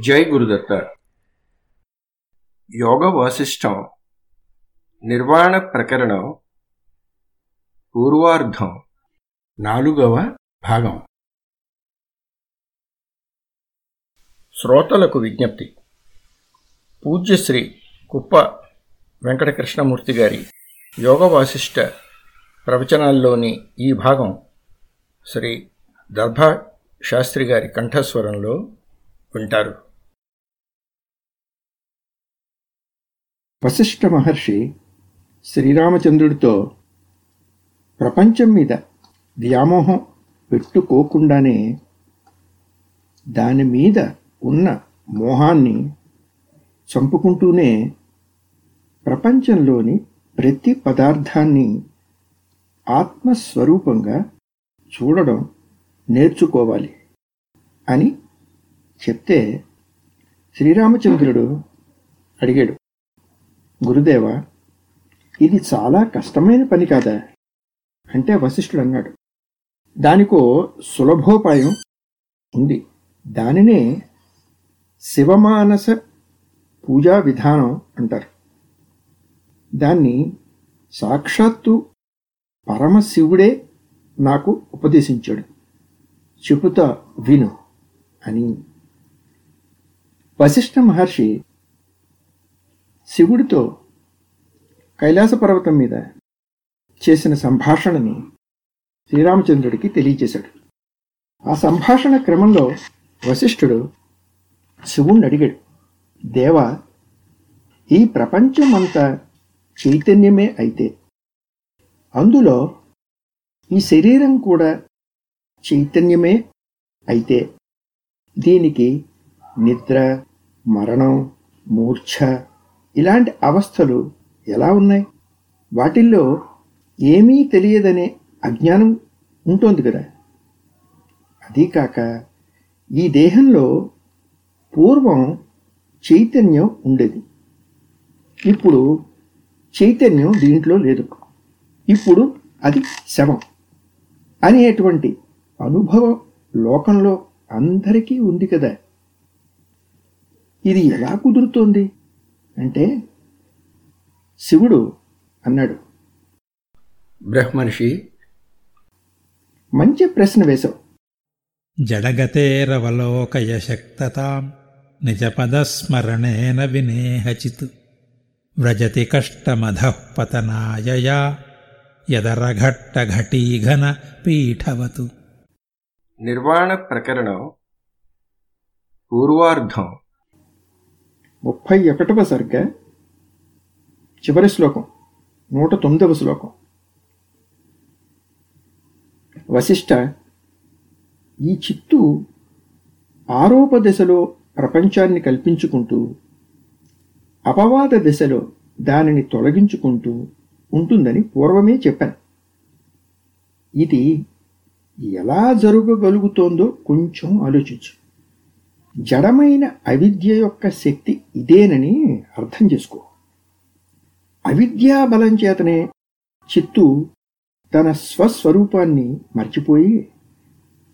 జై గురుదత్త యోగ వాసిష్టం నిర్వాణ ప్రకరణం పూర్వార్ధం. నాలుగవ భాగం. శ్రోతలకు విజ్ఞప్తి. పూజ్యశ్రీ కుప్ప వెంకటకృష్ణమూర్తి గారి యోగ వాసిష్ట ప్రవచనాల్లోని ఈ భాగం శ్రీ దర్భా శాస్త్రి గారి కంఠస్వరంలో ఉంటారు. వశిష్ఠ మహర్షి శ్రీరామచంద్రుడితో ప్రపంచం మీద వ్యామోహం పెట్టుకోకుండానే దాని మీద ఉన్న మోహాన్ని చంపుకుంటూనే ప్రపంచంలోని ప్రతి పదార్థాన్ని ఆత్మస్వరూపంగా చూడడం నేర్చుకోవాలి అని చెప్తే శ్రీరామచంద్రుడు అడిగాడు గురుదేవ ఇది చాలా కష్టమైన పని కాదా? అంటే వశిష్ఠుడు అన్నాడు దానికో సులభోపాయం ఉంది. దానినే శివమానస పూజా విధానం అంటారు. దాన్ని సాక్షాత్తు పరమశివుడే నాకు ఉపదేశించాడు. చెబుతా విను అని వశిష్ఠ మహర్షి శివుడితో కైలాస పర్వతం మీద చేసిన సంభాషణని శ్రీరామచంద్రుడికి తెలియచేశాడు ఆ సంభాషణ క్రమంలో వశిష్ఠుడు శివుణ్ణి అడిగాడు దేవ ఈ ప్రపంచమంతా చైతన్యమే అయితే అందులో ఈ శరీరం కూడా చైతన్యమే అయితే దీనికి నిద్ర మరణం మూర్ఛ ఇలాంటి అవస్థలు ఎలా ఉన్నాయి? వాటిల్లో ఏమీ తెలియదనే అజ్ఞానం ఉంటుంది కదా. అదీ కాక ఈ దేహంలో పూర్వం చైతన్యం ఉండేది. ఇప్పుడు చైతన్యం దీంట్లో లేదు. ఇప్పుడు అది శవం అనేటువంటి అనుభవం లోకంలో అందరికీ ఉంది కదా. ఇది ఎలా కుదురుతోంది? అంటే శివుడు అన్నాడు. బ్రహ్మర్షి మంచి ప్రశ్న వేశావు. జడగతేరవలోకయ శక్తతాం నిజపదస్మరణేన వినేహచిత్. వ్రజతి కష్టమధః పతనాయయా యదరఘట్టఘటీఘన పీఠవతు. నిర్వాణ ప్రకరణం పూర్వార్ధం. ముప్పై ఒకటవ సరిగ్గా చివరి శ్లోకం నూట తొమ్మిదవ శ్లోకం. వశిష్ఠ ఈ చిత్తు ఆరోప దశలో ప్రపంచాన్ని కల్పించుకుంటూ అపవాద దశలో దానిని తొలగించుకుంటూ ఉంటుందని పూర్వమే చెప్పాను. ఇది ఎలా జరగగలుగుతోందో కొంచెం ఆలోచించు. జడమైన అవిద్య యొక్క శక్తి ఇదేనని అర్థం చేసుకో. అవిద్యా బలం చేతనే చిత్తు తన స్వస్వరూపాన్ని మర్చిపోయి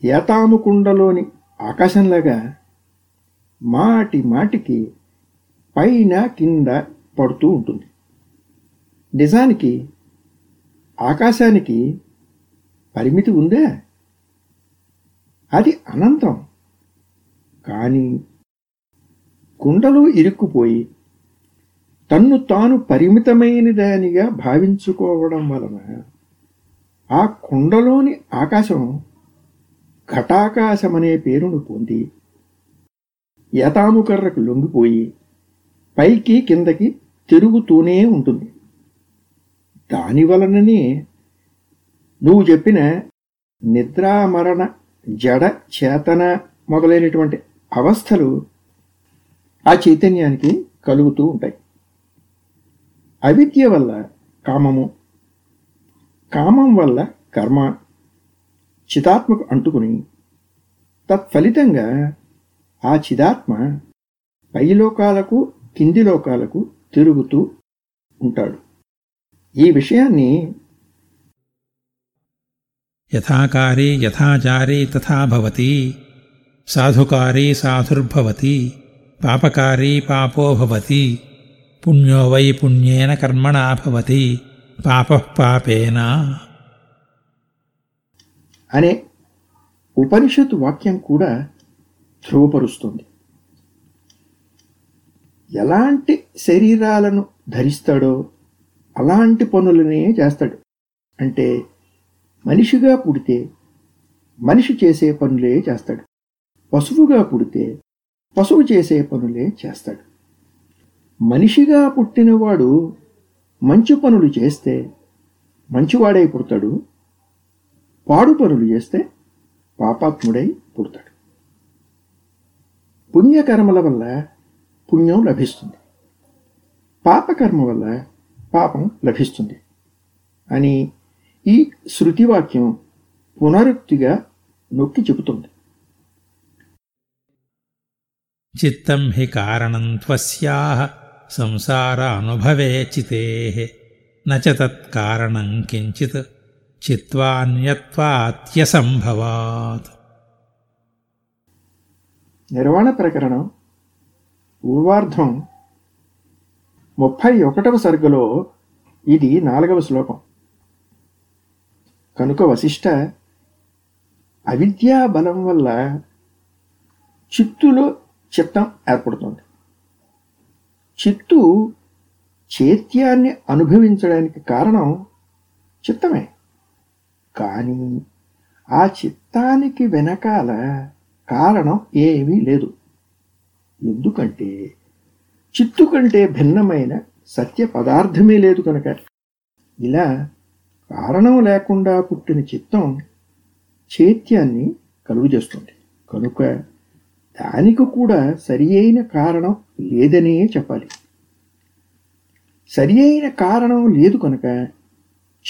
ఏతాముకుండలోని ఆకాశంలాగా మాటి మాటికి పైన కింద పడుతూ ఉంటుంది. నిజానికి ఆకాశానికి పరిమితి ఉందా? అది అనంతం. కానీ కుండలో ఇరుక్కుపోయి తన్ను తాను పరిమితమైనదానిగా భావించుకోవడం వలన ఆ కుండలోని ఆకాశం ఘటాకాశమనే పేరును పొంది యతాముకర్రకు లొంగిపోయి పైకి కిందకి తిరుగుతూనే ఉంటుంది. దాని వలననే నువ్వు చెప్పిన నిద్రామరణ జడ చేతన మొదలైనటువంటి అవస్థలు ఆ చైతన్యానికి కలుగుతూ ఉంటాయి. అవిద్య వల్ల కామము కామం వల్ల కర్మ చిదాత్మకు అంటుకుని తత్ఫలితంగా ఆ చిదాత్మ పైలోకాలకు కింది లోకాలకు తిరుగుతూ ఉంటాడు. ఈ విషయాన్ని యథాకారీ యథాచారీ తథా భవతి సాధుకారీ సాధుర్భవతి పాపకారీ పాపోభవతి పుణ్యో వై పుణ్యేన కర్మణా భవతి పాప పాపేనా? అనే ఉపనిషత్ వాక్యం కూడా ధృవపరుస్తుంది ఎలాంటి శరీరాలను ధరిస్తాడో అలాంటి పనులనే చేస్తాడు. అంటే మనిషిగా పుడితే మనిషి చేసే పనులే చేస్తాడు. పశువుగా పుడితే పశువు చేసే పనులే చేస్తాడు. మనిషిగా పుట్టినవాడు మంచి పనులు చేస్తే మంచివాడై పుడతాడు. పాడు పనులు చేస్తే పాపాత్ముడై పుడతాడు. పుణ్యకర్మల వల్ల పుణ్యం లభిస్తుంది. పాపకర్మ వల్ల పాపం లభిస్తుంది అని ఈ శృతివాక్యం పునరుక్తిగా నొక్కి చెబుతుంది. చిత్తం హి కారణం త్వస్యాః సంసార అనుభవే చితే నత్కారణం కించిత్ చిత్వాన్యత్వాత్యసంభవాత్. నిర్వాణ ప్రకరణం పూర్వార్ధం ముప్పై ఒకటవ సర్గలో ఇది నాలుగవ శ్లోకం. కనుక వశిష్ట అవిద్యా బలం వల్ల చిత్తులో చిత్తం ఏర్పడుతుంది. చిత్తు చైత్యాన్ని అనుభవించడానికి కారణం చిత్తమే. కానీ ఆ చిత్తానికి వెనకాల కారణం ఏమీ లేదు. ఎందుకంటే చిత్తు కంటే భిన్నమైన సత్య పదార్థమే లేదు కనుక. ఇలా కారణం లేకుండా పుట్టిన చిత్తం చైత్యాన్ని కలుగజేస్తుంది కనుక దానికి కూడా సరి అయిన కారణం లేదనే చెప్పాలి. సరి అయిన కారణం లేదు కనుక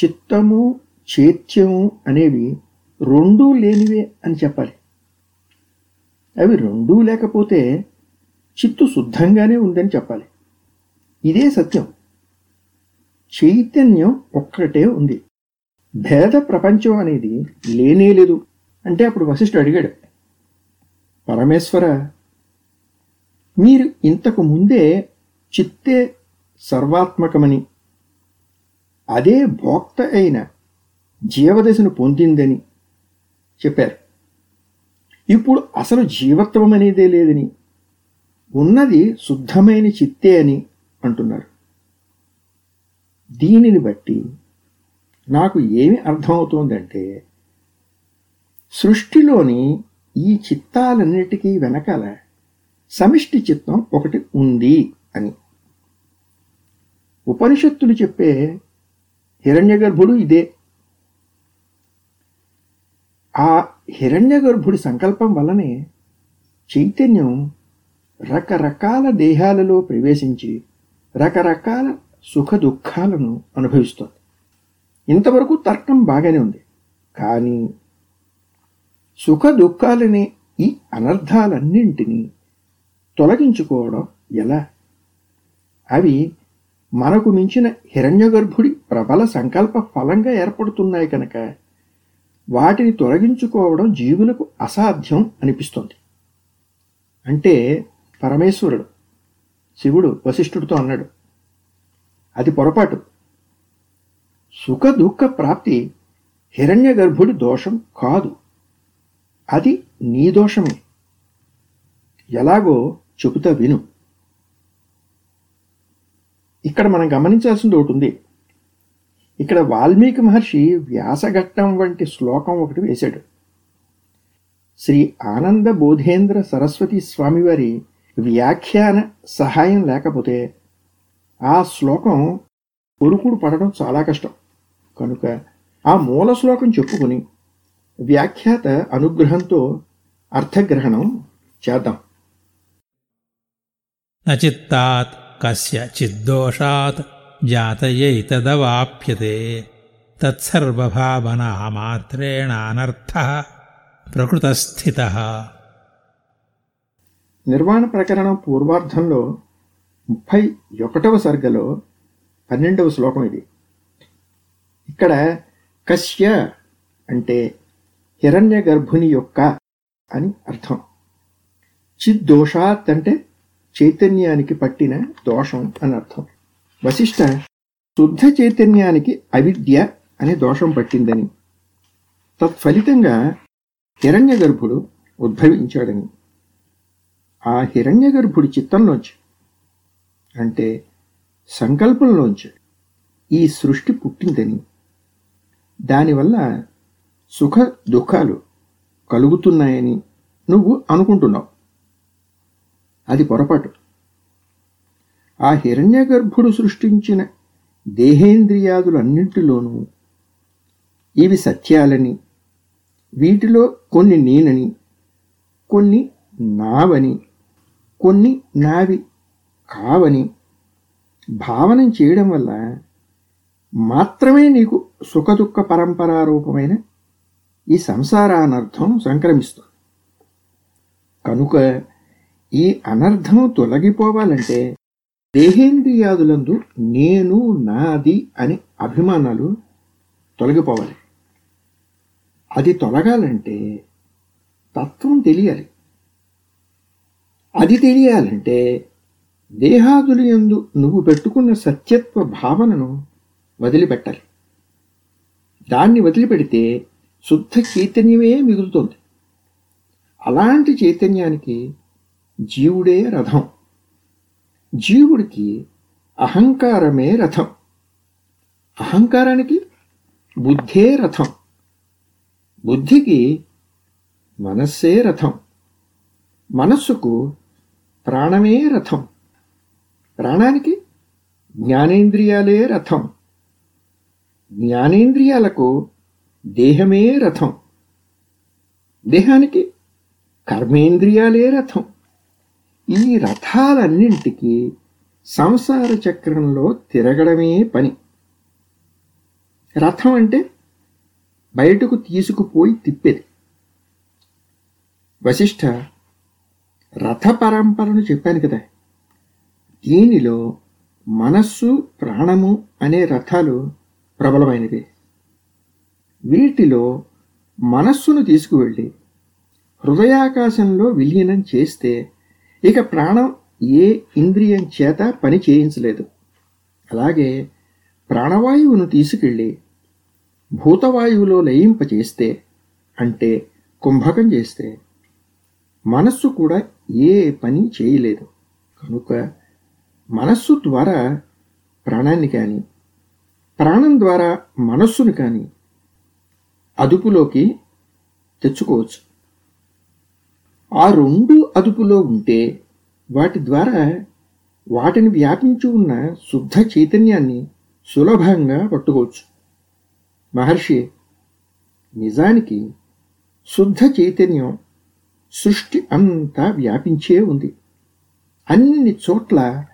చిత్తము చైత్యము అనేవి రెండూ లేనివే అని చెప్పాలి. అవి రెండూ లేకపోతే చిత్తు శుద్ధంగానే ఉందని చెప్పాలి. ఇదే సత్యం. చైతన్యం ఒక్కటే ఉంది. భేద ప్రపంచం అనేది లేనే లేదు. అంటే అప్పుడు వశిష్ఠుడు అడిగాడు పరమేశ్వర మీరు ఇంతకు ముందే చిత్తే సర్వాత్మకమని అదే భోక్త అయిన జీవదశను పొందిందని చెప్పారు. ఇప్పుడు అసలు జీవత్వం అనేదే లేదని ఉన్నది శుద్ధమైన చిత్తే అని అంటున్నారు. దీనిని బట్టి నాకు ఏమి అర్థమవుతోందంటే సృష్టిలోని ఈ చిత్తాలన్నిటికీ వెనకాల సమిష్టి చిత్తం ఒకటి ఉంది అని. ఉపనిషత్తులు చెప్పే హిరణ్యగర్భుడు ఇదే. ఆ హిరణ్యగర్భుడి సంకల్పం వల్లనే చైతన్యం రకరకాల దేహాలలో ప్రవేశించి రకరకాల సుఖ దుఃఖాలను అనుభవిస్తోంది. ఇంతవరకు తర్కం బాగానే ఉంది. కానీ సుఖ దుఃఖాలనే ఈ అనర్థాలన్నింటినీ తొలగించుకోవడం ఎలా? అవి మనకు మించిన హిరణ్యగర్భుడి ప్రబల సంకల్ప ఫలంగా ఏర్పడుతున్నాయి కనుక వాటిని తొలగించుకోవడం జీవులకు అసాధ్యం అనిపిస్తుంది. అంటే పరమేశ్వరుడు శివుడు వశిష్ఠుడితో అన్నాడు. అది పొరపాటు. సుఖ దుఃఖ ప్రాప్తి హిరణ్య గర్భుడి దోషం కాదు. అది నీ దోషమే. ఎలాగో చెబుతా విను. ఇక్కడ మనం గమనించాల్సింది ఒకటి ఉంది. ఇక్కడ వాల్మీకి మహర్షి వ్యాసఘట్టం వంటి శ్లోకం ఒకటి వేశాడు. శ్రీ ఆనంద బోధేంద్ర సరస్వతి స్వామివారి వ్యాఖ్యాన సహాయం లేకపోతే ఆ శ్లోకం కొరుకుడు పడడం చాలా కష్టం. కనుక ఆ మూల శ్లోకం చెప్పుకొని వ్యాఖ్యాత అనుగ్రహంతో అర్థగ్రహణం చేద్దాం. నచిత్తాత్ కస్య చిద్దోషాత్ జాతయైతదవాప్యతే తత్సర్వభావనామాత్రేణానర్థ ప్రకృతస్థిత. నిర్వాణ ప్రకరణం పూర్వార్ధంలో ముప్పై ఒకటవ సర్గలో పన్నెండవ శ్లోకం ఇది. ఇక్కడ కశ్య అంటే హిరణ్య గర్భుని యొక్క అని అర్థం. చిద్దోషాత్ అంటే చైతన్యానికి పట్టిన దోషం అని అర్థం. వశిష్ట శుద్ధ చైతన్యానికి అవిద్య అనే దోషం పట్టిందని. తత్ఫలితంగా హిరణ్య గర్భుడు ఉద్భవించాడని. ఆ హిరణ్య గర్భుడి చిత్తంలోంచి అంటే సంకల్పంలోంచి ఈ సృష్టి పుట్టిందని. దానివల్ల సుఖ దుఃఖాలు కలుగుతున్నాయని నువ్వు అనుకుంటున్నావు. అది పొరపాటు. ఆ హిరణ్యగర్భుడు సృష్టించిన దేహేంద్రియాదులన్నింటిలోనూ ఇవి సత్యాలని వీటిలో కొన్ని నేనని కొన్ని నావని కొన్ని నావి కావని భావనం చేయడం వల్ల మాత్రమే నీకు సుఖదుఖ పరంపరారూపమైన ఈ సంసార అనర్థం సంక్రమిస్తుంది. కనుక ఈ అనర్థం తొలగిపోవాలంటే దేహేంద్రియాదులందు నేను నాది అని అభిమానాలు తొలగిపోవాలి. అది తొలగాలంటే తత్వం తెలియాలి. అది తెలియాలంటే దేహాదులు యందు నువ్వు పెట్టుకున్న సత్యత్వ భావనను వదిలిపెట్టాలి. దాన్ని వదిలిపెడితే శుద్ధ చైతన్యమే మిగులుతుంది. అలాంటి చైతన్యానికి జీవుడే రథం. జీవుడికి అహంకారమే రథం. అహంకారానికి బుద్ధే రథం. బుద్ధికి మనస్సే రథం. మనస్సుకు ప్రాణమే రథం. ప్రాణానికి జ్ఞానేంద్రియాలే రథం. జ్ఞానేంద్రియాలకు దేహమే రథం. దేహానికి కర్మేంద్రియాలే రథం. ఈ రథాలన్నింటికి సంసార చక్రంలో తిరగడమే పని. రథం అంటే బయటకు తీసుకుపోయి తిప్పేది. వశిష్ఠ రథ పరంపరను చెప్పాను కదా. దీనిలో మనస్సు ప్రాణము అనే రథాలు ప్రబలమైనవి. వీటిలో మనస్సును తీసుకువెళ్ళి హృదయాకాశంలో విలీనం చేస్తే ఇక ప్రాణం ఏ ఇంద్రియం చేత పని చేయించలేదు. అలాగే ప్రాణవాయువును తీసుకెళ్ళి భూతవాయువులో లయింపచేస్తే అంటే కుంభకం చేస్తే మనస్సు కూడా ఏ పని చేయలేదు. కనుక మనస్సు ద్వారా ప్రాణాన్ని కానీ ప్రాణం ద్వారా మనస్సును కానీ అదుపులోకి తెచ్చుకోవచ్చు. ఆ రెండు అదుపులో ఉంటే వాటి ద్వారా వాటిని వ్యాపించి ఉన్న శుద్ధ చైతన్యాన్ని సులభంగా పట్టుకోవచ్చు. మహర్షి నిజానికి శుద్ధ చైతన్యం సృష్టి అంతా వ్యాపించే ఉంది. అన్ని చోట్ల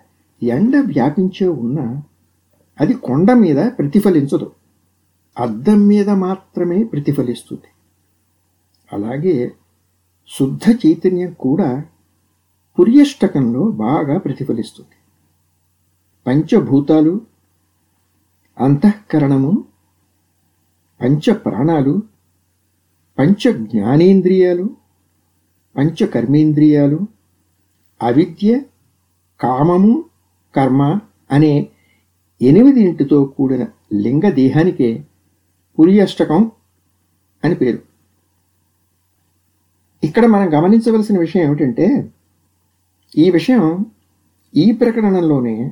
ఎండ వ్యాపించే ఉన్న అది కొండ మీద ప్రతిఫలించదు. అద్దం మీద మాత్రమే ప్రతిఫలిస్తుంది. అలాగే శుద్ధ చైతన్యం కూడా పుర్యష్టకంలో బాగా ప్రతిఫలిస్తుంది. పంచభూతాలు అంతఃకరణము పంచ ప్రాణాలు పంచ జ్ఞానేంద్రియాలు పంచ కర్మేంద్రియాలు అవిద్య కామము కర్మ అనే ఎనిమిదింటితో కూడిన లింగ దేహానికే పురియష్టకం అని పేరు. ఇక్కడ మనం గమనించవలసిన విషయం ఏమిటంటే ఈ విషయం ఈ ప్రకరణంలోనే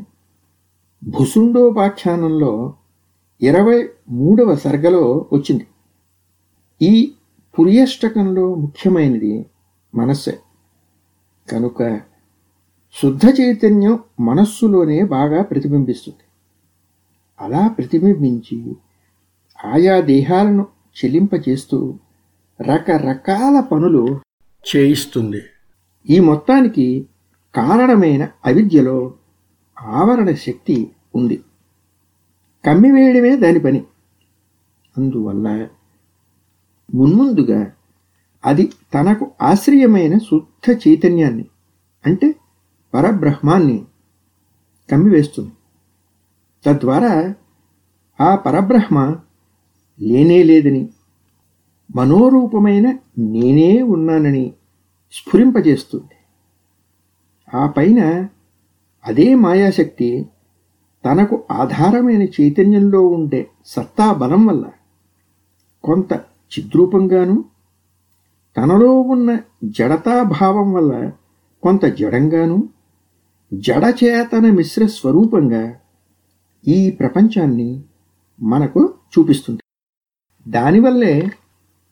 భుసుండోపాఖ్యానంలో ఇరవై మూడవ సర్గలో వచ్చింది. ఈ పురియష్టకంలో ముఖ్యమైనది మనస్సే. కనుక శుద్ధ చైతన్యం మనస్సులోనే బాగా ప్రతిబింబిస్తుంది. అలా ప్రతిబింబించి ఆయా దేహాలను చెల్లింపచేస్తూ రకరకాల పనులు చేయిస్తుంది. ఈ మొత్తానికి కారణమైన అవిద్యలో ఆవరణ శక్తి ఉంది. కమ్మివేయడమే దాని పని. అందువల్ల మున్ముందుగా అది తనకు ఆశ్రయమైన శుద్ధ చైతన్యాన్ని అంటే పరబ్రహ్మాన్ని కమ్మివేస్తుంది. తద్వారా ఆ పరబ్రహ్మ లేనే లేదని. మనోరూపమైన నేనే ఉన్నానని స్ఫురింపజేస్తుంది. ఆ పైన అదే మాయాశక్తి తనకు ఆధారమైన చైతన్యంలో ఉండే సత్తా బలం వల్ల కొంత చిద్రూపంగాను తనలో ఉన్న జడతాభావం వల్ల కొంత జడంగాను జడచేతన మిశ్ర స్వరూపంగా ఈ ప్రపంచాన్ని మనకు చూపిస్తుంది. దానివల్లే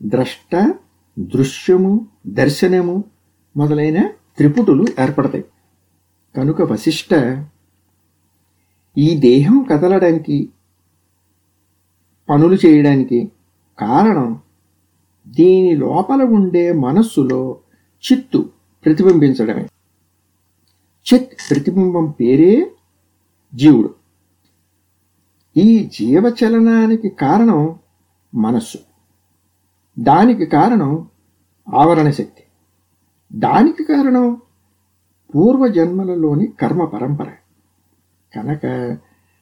ద్రష్ట దృశ్యము దర్శనము మొదలైన త్రిపుటులు ఏర్పడతాయి. కనుక వశిష్ట ఈ దేహం కదలడానికి పనులు చేయడానికి కారణం దీని లోపల ఉండే మనస్సులో చిత్తు ప్రతిబింబించడమే. చిత్ ప్రతిబింబం పేరే జీవుడు. ఈ జీవచలనానికి కారణం మనస్సు. దానికి కారణం ఆవరణ శక్తి. దానికి కారణం పూర్వజన్మలలోని కర్మ పరంపర. కనుక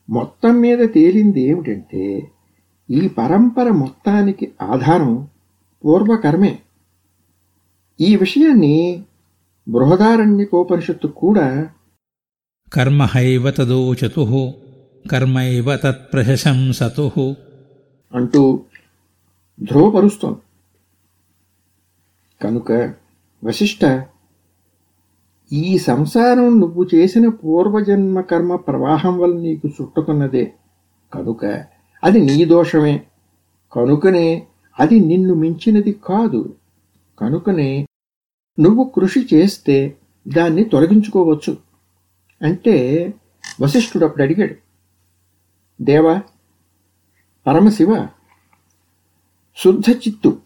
మొత్తం మీద తేలింది ఏమిటంటే ఈ పరంపర మొత్తానికి ఆధారం పూర్వకర్మే. ఈ విషయాన్ని బృహదారణ్యకోపనిషత్తు కూడా కర్మ హైవ తదోచతు కర్మైవ తత్ప్రశంసతు. అంటూ ధ్రువపరుస్తోంది. కనుక వశిష్ట ఈ సంసారం నువ్వు చేసిన పూర్వజన్మ కర్మ ప్రవాహం వల్ల నీకు చుట్టుకున్నదే. కనుక అది నీ దోషమే. కనుకనే అది నిన్ను మించినది కాదు. కనుకనే నువ్వు కృషి చేస్తే దాన్ని తొలగించుకోవచ్చు. అంటే వశిష్ఠుడు అప్పుడు అడిగాడు దేవా పరమశివ శుద్ధ చిత్తు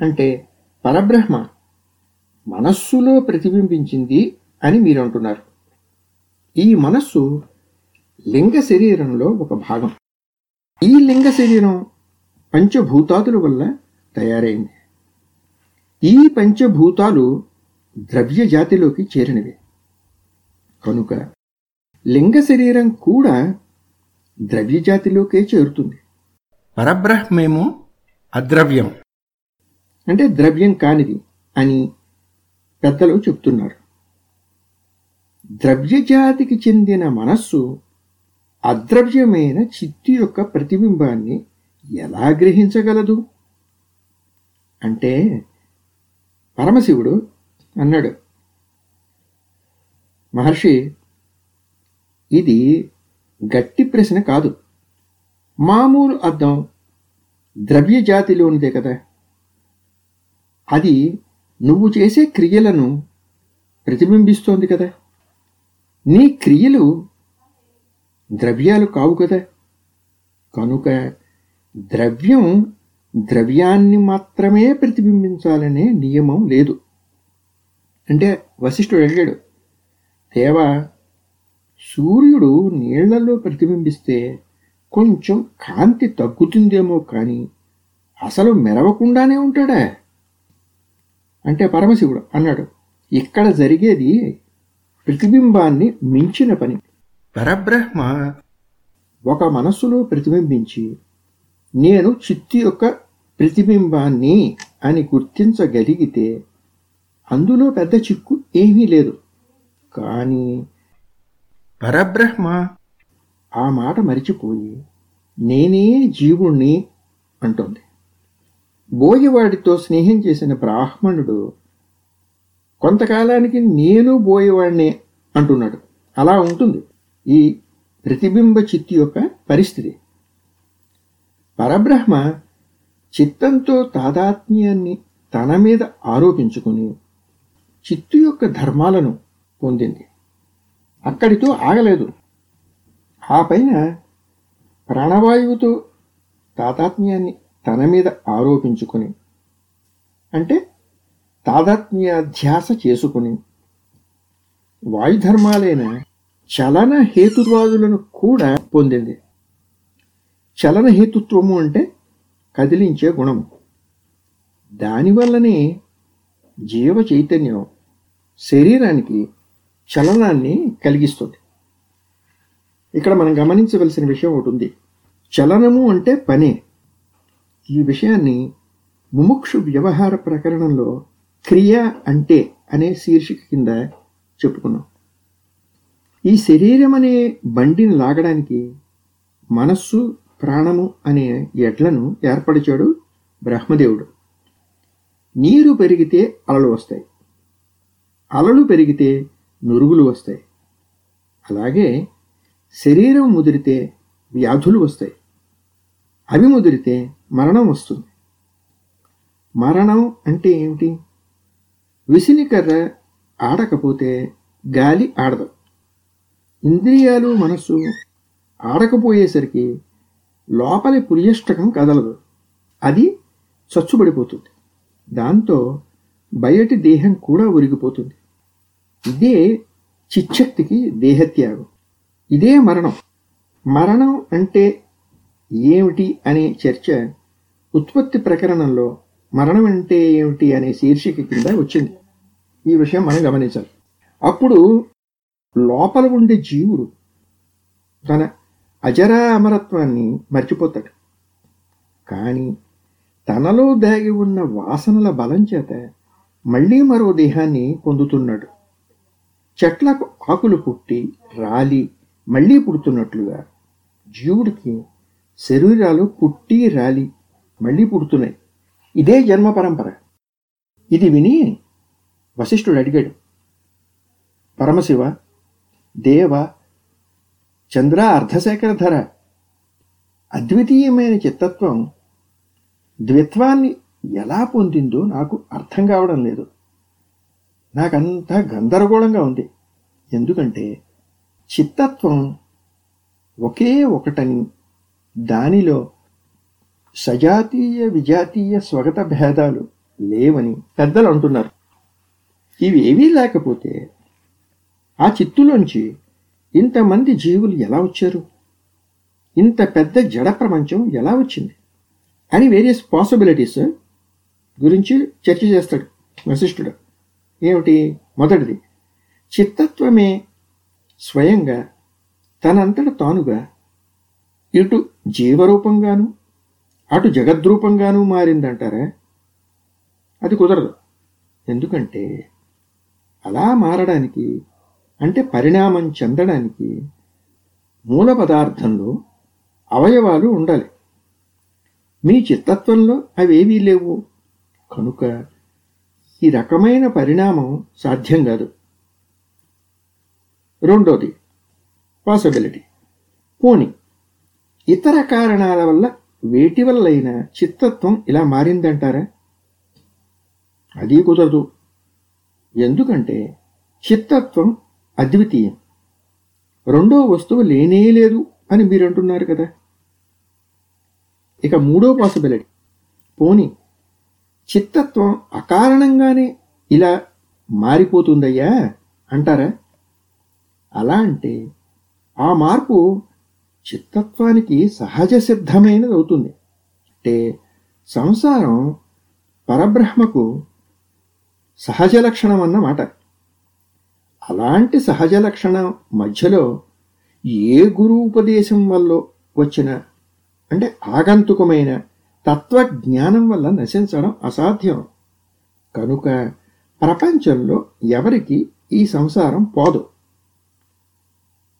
అంటే పరబ్రహ్మ మనస్సులో ప్రతిబింబించింది అని మీరు అంటున్నారు ఈ మనస్సు లింగ శరీరంలో ఒక భాగం. ఈ లింగ శరీరం పంచభూతాదుల వల్ల తయారైంది. ఈ పంచభూతాలు ద్రవ్య జాతిలోకి చేరినవి. కనుక లింగ శరీరం కూడా ద్రవ్య జాతిలోకే చేరుతుంది. పరబ్రహ్మేమో అద్రవ్యం. అంటే ద్రవ్యం కానిది అని పెద్దలు చెప్తున్నారు. ద్రవ్యజాతికి చెందిన మనస్సు అద్రవ్యమైన చిత్తి యొక్క ప్రతిబింబాన్ని ఎలా గ్రహించగలదు? అంటే పరమశివుడు అన్నాడు. మహర్షి ఇది గట్టి ప్రశ్న కాదు. మామూలు అర్థం ద్రవ్య జాతిలోనిదే కదా. అది నువ్వు చేసే క్రియలను ప్రతిబింబిస్తోంది కదా. నీ క్రియలు ద్రవ్యాలు కావు కదా. కనుక ద్రవ్యం ద్రవ్యాన్ని మాత్రమే ప్రతిబింబించాలనే నియమం లేదు. అంటే వశిష్ఠుడు అడిగాడు దేవా సూర్యుడు నీళ్ళలో ప్రతిబింబిస్తే కొంచెం కాంతి తగ్గుతుందేమో కానీ అసలు మెరవకుండానే ఉంటాడా? అంటే పరమశివుడు అన్నాడు ఇక్కడ జరిగేది ప్రతిబింబాన్ని మించిన పని. పరబ్రహ్మ. ఒక మనస్సులో ప్రతిబింబించి నేను చిత్తి యొక్క ప్రతిబింబాన్ని అని గుర్తించగలిగితే అందులో పెద్ద చిక్కు ఏమీ లేదు. కానీ పరబ్రహ్మ. ఆ మాట మరిచిపోయి నేనే జీవుణ్ణి అంటోంది. బోయవాడితో స్నేహం చేసిన బ్రాహ్మణుడు కొంతకాలానికి నేను బోయవాడినే అంటున్నాడు. అలా ఉంటుంది ఈ ప్రతిబింబ చిత్తి యొక్క పరిస్థితి. పరబ్రహ్మ చిత్తంతో తాదాత్మ్యాన్ని తన మీద ఆరోపించుకుని చిత్తు యొక్క ధర్మాలను పొందింది. అక్కడితో ఆగలేదు. ఆ పైన ప్రాణవాయువుతో తాదాత్మ్యాన్ని తన మీద ఆరోపించుకుని అంటే తాదాత్మ్యాధ్యాస చేసుకుని వాయుధర్మాలైన చలన హేతువాదులను కూడా పొందింది. చలన హేతుత్వము అంటే కదిలించే గుణము. దానివల్లనే జీవ చైతన్యం శరీరానికి చలనాన్ని కలిగిస్తుంది. ఇక్కడ మనం గమనించవలసిన విషయం ఒకటి ఉంది. చలనము అంటే పనే. ఈ విషయాన్ని ముముక్షు వ్యవహార ప్రకరణంలో క్రియ అంటే అనే శీర్షిక కింద చెప్పుకున్నాం. ఈ శరీరం అనే బండిని లాగడానికి మనస్సు ప్రాణము అనే ఎడ్లను ఏర్పరిచాడు బ్రహ్మదేవుడు. నీరు పెరిగితే అలలు వస్తాయి. అలలు పెరిగితే నురుగులు వస్తాయి. అలాగే శరీరం ముదిరితే వ్యాధులు వస్తాయి. అవి ముదిరితే మరణం వస్తుంది. మరణం అంటే ఏమిటి? విసినికర్ర ఆడకపోతే గాలి ఆడదు. ఇంద్రియాలు మనస్సు ఆడకపోయేసరికి లోపలి పుర్యష్టకం కదలదు. అది చచ్చుబడిపోతుంది. దాంతో బయటి దేహం కూడా ఉరిగిపోతుంది ఇదే చిచ్చక్తికి దేహత్యాగం. ఇదే మరణం. మరణం అంటే ఏమిటి అనే చర్చ ఉత్పత్తి ప్రకరణంలో మరణం అంటే ఏమిటి అనే శీర్షిక కింద వచ్చింది. ఈ విషయం మనం గమనించాలి. అప్పుడు లోపల ఉండే జీవుడు తన అజరా అమరత్వాన్ని మర్చిపోతాడు. కానీ తనలో దాగి ఉన్న వాసనల బలం చేత మళ్ళీ మరో దేహాన్ని పొందుతున్నాడు. చెట్లకు ఆకులు పుట్టి రాలి మళ్ళీ పుడుతున్నట్లుగా జీవుడికి శరీరాలు పుట్టి రాలి మళ్ళీ పుడుతున్నాయి. ఇదే జన్మ పరంపర. ఇది విని వశిష్ఠుడు అడిగాడు పరమశివ దేవ చంద్ర అర్ధశేఖర ధర అద్వితీయమైన చిత్తత్వం ద్విత్వాన్ని ఎలా పొందిందో నాకు అర్థం కావడం లేదు. నాకంతా గందరగోళంగా ఉంది. ఎందుకంటే చిత్తత్వం ఒకే ఒకటని దానిలో సజాతీయ విజాతీయ స్వగత భేదాలు లేవని పెద్దలు అంటున్నారు. ఇవేవీ లేకపోతే ఆ చిత్తులోంచి ఇంతమంది జీవులు ఎలా వచ్చారు? ఇంత పెద్ద జడ ప్రపంచం ఎలా వచ్చింది? అని వేరియస్ పాసిబిలిటీస్ గురించి చర్చ చేస్తాడు వశిష్ఠుడు. ఏమిటి? మొదటిది చిత్తత్వమే స్వయంగా తనంతట తానుగా ఇటు జీవరూపంగాను అటు జగద్రూపంగాను మారిందంటారా? అది కుదరదు. ఎందుకంటే అలా మారడానికి అంటే పరిణామం చెందడానికి మూల పదార్థంలో అవయవాలు ఉండాలి. మీ చిత్తత్వంలో అవేవీ లేవు. కనుక ఈ రకమైన పరిణామం సాధ్యం కాదు. రెండోది పాసిబిలిటీ పోని ఇతర కారణాల వల్ల వేటి వల్లైన చిత్తత్వం ఇలా మారిందంటారా? అది కుదరదు. ఎందుకంటే చిత్తత్వం అద్వితీయం. రెండో వస్తువు లేనే లేదు అని మీరు అంటున్నారు కదా. ఇక మూడో పాసిబిలిటీ పోని చిత్తత్వం అకారణంగానే ఇలా మారిపోతుందయ్యా అంటారా? అలా అంటే ఆ మార్పు చిత్తత్వానికి సహజ సిద్ధమైనది అవుతుంది. అంటే సంసారం పరబ్రహ్మకు సహజ లక్షణం అన్నమాట అలాంటి సహజ లక్షణం మధ్యలో ఏ గురు ఉపదేశం వల్ల వచ్చిన అంటే ఆగంతుకమైన తత్వజ్ఞానం వల్ల నశించడం అసాధ్యం. కనుక ప్రపంచంలో ఎవరికి ఈ సంసారం పోదు.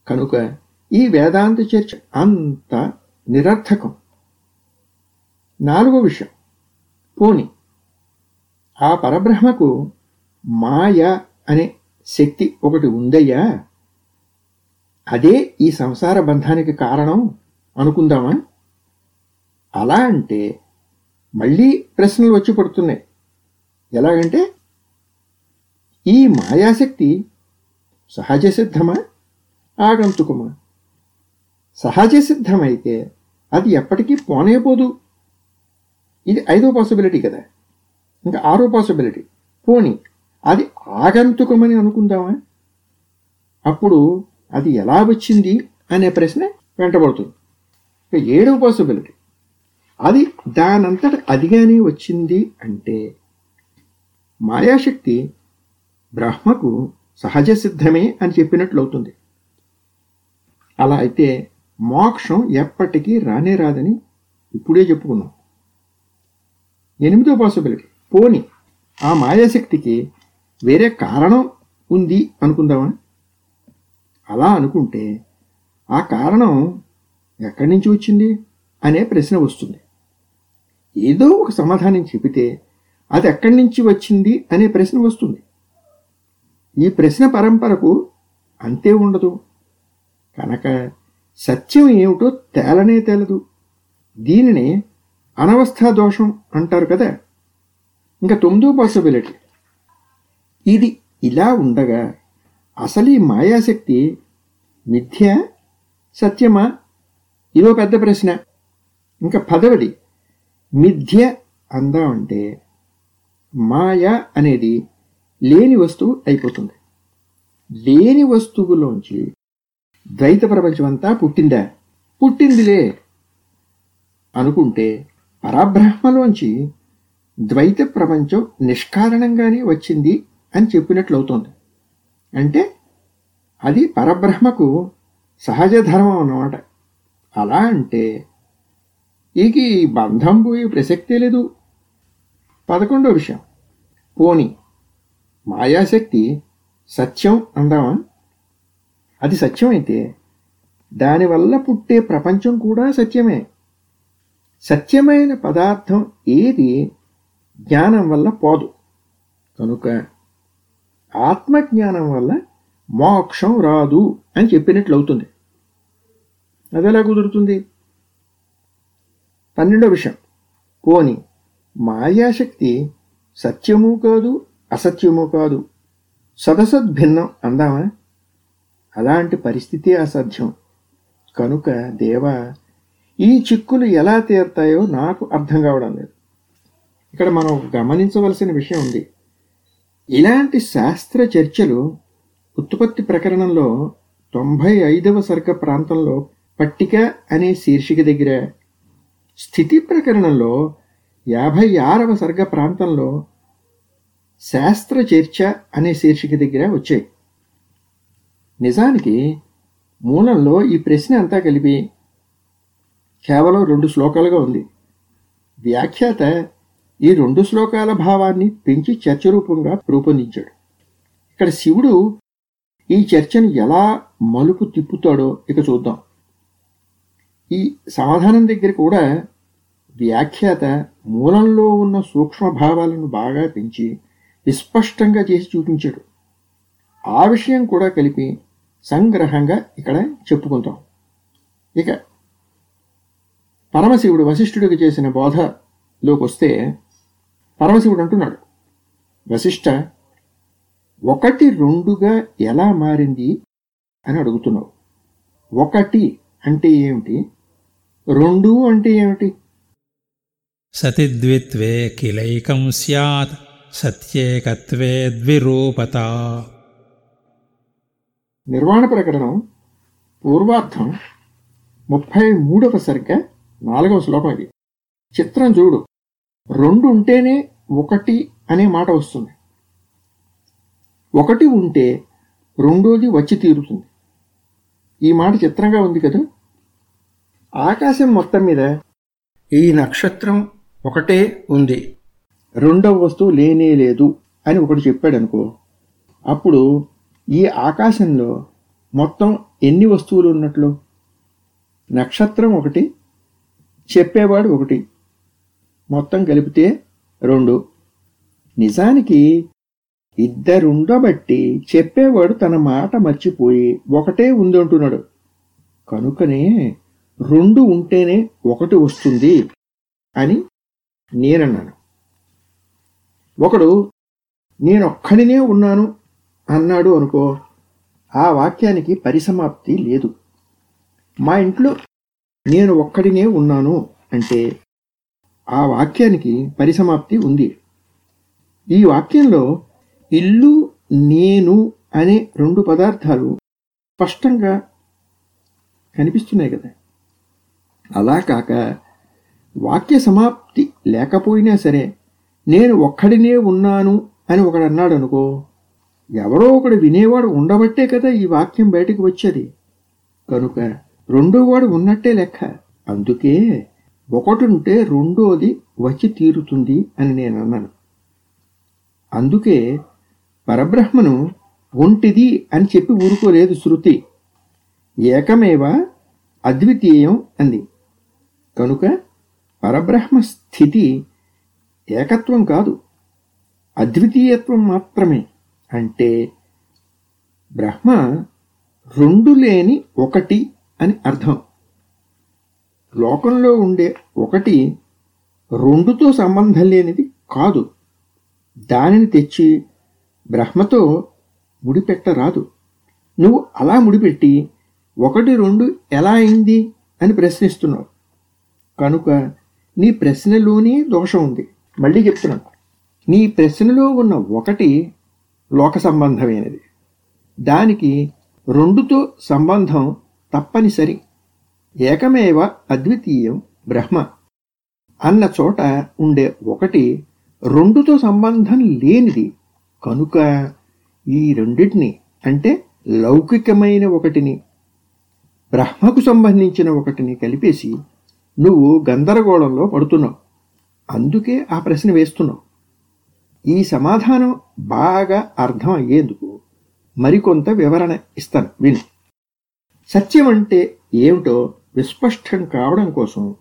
కనుక ఈ వేదాంత చర్చ అంత నిరర్థకం. నాలుగో విషయం. పోని ఆ పరబ్రహ్మకు మాయ అనే శక్తి ఒకటి ఉందయ్యా? అదే ఈ సంసార బంధానికి కారణం అనుకుందామా? అలా అంటే మళ్ళీ ప్రశ్నలు వచ్చి పడుతున్నాయి. ఎలాగంటే ఈ మాయాశక్తి సహజ సిద్ధమా? ఆగంతుకమా. సహజ సిద్ధమైతే అది ఎప్పటికీ పోనేపోదు ఇది ఐదో పాసిబిలిటీ కదా. ఇంకా ఆరో పాసిబిలిటీ పోని అది ఆగంతుకమని అనుకుందామా? అప్పుడు అది ఎలా వచ్చింది అనే ప్రశ్న వెంటబడుతుంది. ఇక ఏడవ పాసిబిలిటీ అది దానంతట అదిగానే వచ్చింది అంటే మాయాశక్తి బ్రహ్మకు సహజ సిద్ధమే అని చెప్పినట్లు అవుతుంది అలా అయితే మోక్షం ఎప్పటికీ రానే రాదని ఇప్పుడే చెప్పుకున్నాం. ఎనిమిదో పాసిబిలిటీ పోని ఆ మాయాశక్తికి వేరే కారణం ఉంది అనుకుందామా అలా అనుకుంటే ఆ కారణం ఎక్కడి నుంచి వచ్చింది? అనే ప్రశ్న వస్తుంది. ఏదో ఒక సమాధానం చెబితే అది ఎక్కడి నుంచి వచ్చింది అనే ప్రశ్న వస్తుంది. ఈ ప్రశ్న పరంపరకు అంతే ఉండదు. కనుక సత్యం ఏమిటో తేలనే తేలదు. దీనిని అనవస్థా దోషం అంటారు కదా. ఇంకా తొమ్మిదో పాసిబిలిటీ. ఇది ఇలా ఉండగా అసలు ఈ మాయాశక్తి మిథ్య సత్యమా? ఇదో పెద్ద ప్రశ్న. ఇంకా పదవది మిథ్య అందామంటే మాయ అనేది లేని వస్తువు అయిపోతుంది. లేని వస్తువులోంచి ద్వైత ప్రపంచం అంతా పుట్టిందా? పుట్టిందిలే. అనుకుంటే పరబ్రహ్మలోంచి ద్వైత ప్రపంచం నిష్కారణంగానే వచ్చింది అని చెప్పినట్లవుతోంది. అంటే అది పరబ్రహ్మకు సహజ ధర్మం అన్నమాట. అలా అంటే ఇక ఈ బంధం పోయే ప్రసక్తే లేదు. పదకొండో విషయం. పోని మాయాశక్తి సత్యం అందామా? అది సత్యమైతే దానివల్ల పుట్టే ప్రపంచం కూడా సత్యమే. సత్యమైన పదార్థం ఏది జ్ఞానం వల్ల పోదు. కనుక ఆత్మజ్ఞానం వల్ల మోక్షం రాదు అని చెప్పినట్లు అవుతుంది. అదెలా కుదురుతుంది? పన్నెండో విషయం. పోని మాయాశక్తి సత్యము కాదు అసత్యము కాదు. సదసద్భిన్నం అందామా? అలాంటి పరిస్థితి అసాధ్యం. కనుక దేవా ఈ చిక్కులు ఎలా తీరుతాయో నాకు అర్థం కావడం లేదు. ఇక్కడ మనం గమనించవలసిన విషయం ఉంది. ఇలాంటి శాస్త్ర చర్చలు ఉత్పత్తి ప్రకరణంలో తొంభై ఐదవ సర్గ ప్రాంతంలో పట్టిక అనే శీర్షిక దగ్గర స్థితి ప్రకరణంలో యాభై ఆరవ సర్గ ప్రాంతంలో శాస్త్ర చర్చ అనే శీర్షిక దగ్గర వచ్చాయి. నిజానికి మూలంలో ఈ ప్రశ్న అంతా కలిపి కేవలం రెండు శ్లోకాలుగా ఉంది. వ్యాఖ్యాత ఈ రెండు శ్లోకాల భావాన్ని పెంచి చర్చ రూపంగా రూపొందించాడు. ఇక్కడ శివుడు ఈ చర్చను ఎలా మలుపు తిప్పుతాడో ఇక చూద్దాం. ఈ సమాధానం దగ్గర కూడా వ్యాఖ్యాత మూలంలో ఉన్న సూక్ష్మ భావాలను బాగా పెంచి విస్పష్టంగా చేసి చూపించాడు. ఆ విషయం కూడా కలిపి సంగ్రహంగా ఇక్కడ చెప్పుకుంటాం. ఇక పరమశివుడు వశిష్ఠుడికి చేసిన బోధలోకి వస్తే పరమశివుడు అంటున్నాడు వశిష్ఠ ఒకటి రెండుగా ఎలా మారింది? అని అడుగుతున్నావు. ఒకటి అంటే ఏమిటి? రెండు అంటే ఏమిటి? సతిద్విత్వే కిలైకం స్యాత్ సత్యేకత్వే ద్విరూపత. నిర్వాణ ప్రకటనం పూర్వార్థం ముప్పై మూడవ సరిగ్గా నాలుగవ శ్లోకం ఇది. చిత్రం చూడు. రెండు ఉంటేనే ఒకటి అనే మాట వస్తుంది. ఒకటి ఉంటే రెండోది వచ్చి తీరుతుంది. ఈ మాట చిత్రంగా ఉంది కదా? ఆకాశం మొత్తం మీద ఈ నక్షత్రం ఒకటే ఉంది. రెండవ వస్తువు లేనే లేదు అని ఒకటి చెప్పాడు అనుకో అప్పుడు ఈ ఆకాశంలో మొత్తం ఎన్ని వస్తువులు ఉన్నట్లు? నక్షత్రం ఒకటి చెప్పేవాడు ఒకటి. మొత్తం కలిపితే రెండు. నిజానికి ఇద్దరుండబట్టి చెప్పేవాడు తన మాట మర్చిపోయి ఒకటే ఉంది అంటున్నాడు. కనుకనే రెండు ఉంటేనే ఒకటి వస్తుంది అని నేనన్నాను. ఒకడు నేనొక్కడినే ఉన్నాను అన్నాడు అనుకో ఆ వాక్యానికి పరిసమాప్తి లేదు. మా ఇంట్లో నేను ఒక్కడినే ఉన్నాను అంటే ఆ వాక్యానికి పరిసమాప్తి ఉంది. ఈ వాక్యంలో ఇల్లు నేను అనే రెండు పదార్థాలు స్పష్టంగా కనిపిస్తున్నాయి కదా. అలా కాక వాక్య సమాప్తి లేకపోయినా సరే నేను ఒక్కడినే ఉన్నాను అని ఒకడు అన్నాడు అనుకో ఎవరో ఒకడు వినేవాడు ఉండబట్టే కదా ఈ వాక్యం బయటకు వచ్చేది. కనుక రెండోవాడు ఉన్నట్టే లెక్క. అందుకే ఒకటుంటే రెండోది వచ్చి తీరుతుంది అని నేను అన్నాను. అందుకే పరబ్రహ్మను ఒంటిది అని చెప్పి ఊరుకోలేదు శృతి. ఏకమేవ అద్వితీయం అంది. కనుక పరబ్రహ్మ స్థితి ఏకత్వం కాదు అద్వితీయత్వం మాత్రమే. అంటే బ్రహ్మ రెండు లేని ఒకటి అని అర్థం. లోకంలో ఉండే ఒకటి రెండుతో సంబంధం లేనిది కాదు. దానిని తెచ్చి బ్రహ్మతో ముడిపెట్టరాదు. నువ్వు అలా ముడిపెట్టి ఒకటి రెండు ఎలా అయింది అని ప్రశ్నిస్తున్నావు. కనుక నీ ప్రశ్నలోనే దోషం ఉంది. మళ్ళీ చెప్తున్నాను. నీ ప్రశ్నలో ఉన్న ఒకటి లోక సంబంధమైనది. దానికి రెండుతో సంబంధం తప్పనిసరి. ఏకమేవ అద్వితీయం బ్రహ్మ. అన్న చోట ఉండే ఒకటి రెండుతో సంబంధం లేనిది. కనుక ఈ రెండింటిని అంటే లౌకికమైన ఒకటిని బ్రహ్మకు సంబంధించిన ఒకటిని కలిపేసి నువ్వు గందరగోళంలో పడుతున్నావు. అందుకే ఆ ప్రశ్న వేస్తున్నావు. ఈ సమాధానం బాగా అర్థం అయ్యేందుకు మరికొంత వివరణ ఇస్తాను. విని. సత్యం అంటే ఏమిటో విస్పష్టం కావడం కోసం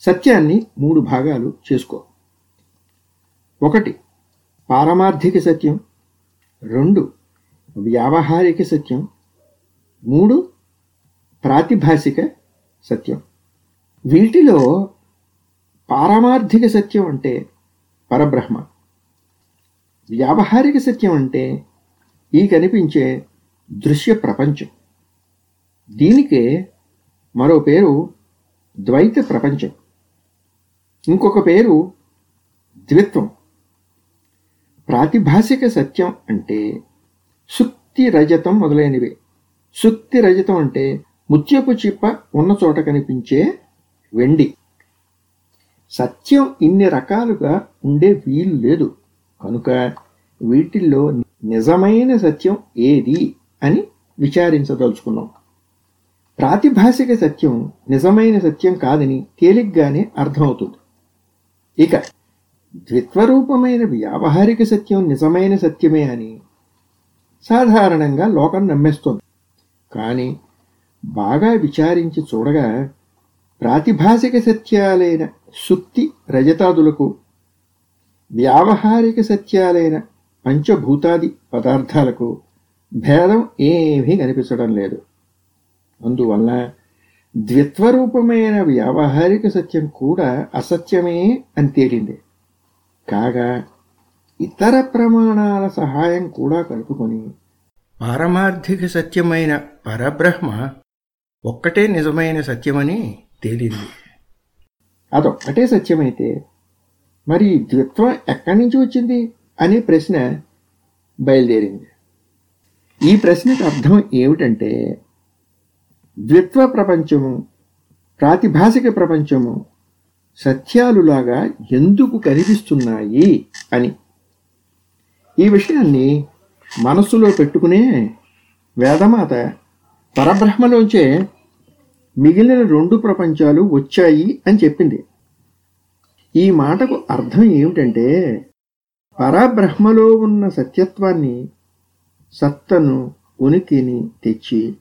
సత్యాన్ని మూడు భాగాలు చేసుకో. ఒకటి పారమార్థిక సత్యం. రెండు వ్యావహారిక సత్యం. మూడు ప్రాతిభాసిక సత్యం. వీటిలో పారమార్థిక సత్యం అంటే పరబ్రహ్మ. వ్యావహారిక సత్యం అంటే ఈ కనిపించే దృశ్య ప్రపంచం. దీనికే మరో పేరు ద్వైత ప్రపంచం. ఇంకొక పేరు ద్విత్వం. ప్రాతిభాసిక సత్యం అంటే సుక్తి రజతం మొదలైనవి. సుక్తి రజతం అంటే ముత్యపు చిప్ప ఉన్న చోట కనిపించే వెండి. సత్యం ఇన్ని రకాలుగా ఉండే వీలు లేదు. కనుక వీటిల్లో నిజమైన సత్యం ఏది అని విచారించదలుచుకున్నాం. ప్రాతిభాసిక సత్యం నిజమైన సత్యం కాదని తేలిగ్గానే అర్థమవుతుంది. ఇక ద్విత్వరూపమైన వ్యావహారిక సత్యం నిజమైన సత్యమే అని సాధారణంగా లోకం నమ్మేస్తుంది. కానీ బాగా విచారించి చూడగా ప్రాతిభాషిక సత్యాలైన సుక్తి రజతాదులకు వ్యావహారిక సత్యాలైన పంచభూతాది పదార్థాలకు భేదం ఏమీ కనిపించడం లేదు. అందువల్ల ద్విత్వరూపమైన వ్యావహారిక సత్యం కూడా అసత్యమే అని తేలింది. కాగా ఇతర ప్రమాణాల సహాయం కూడా కలుపుకొని పారమార్థిక సత్యమైన పరబ్రహ్మ ఒక్కటే నిజమైన సత్యమని తేలింది. అదొక్కటే సత్యమైతే మరి ద్విత్వం ఎక్కడి నుంచి వచ్చింది అనే ప్రశ్న బయలుదేరింది. ఈ ప్రశ్నకు అర్థం ఏమిటంటే ద్విత్వ ప్రపంచము ప్రాతిభాసిక ప్రపంచము సత్యాలులాగా ఎందుకు కనిపిస్తున్నాయి అని. ఈ విషయాన్ని మనస్సులో పెట్టుకునే వేదమాత పరబ్రహ్మలోంచే మిగిలిన రెండు ప్రపంచాలు వచ్చాయి అని చెప్పింది. ఈ మాటకు అర్థం ఏమిటంటే పరబ్రహ్మలో ఉన్న సత్యత్వాన్ని సత్తను ఉనికిని తెచ్చి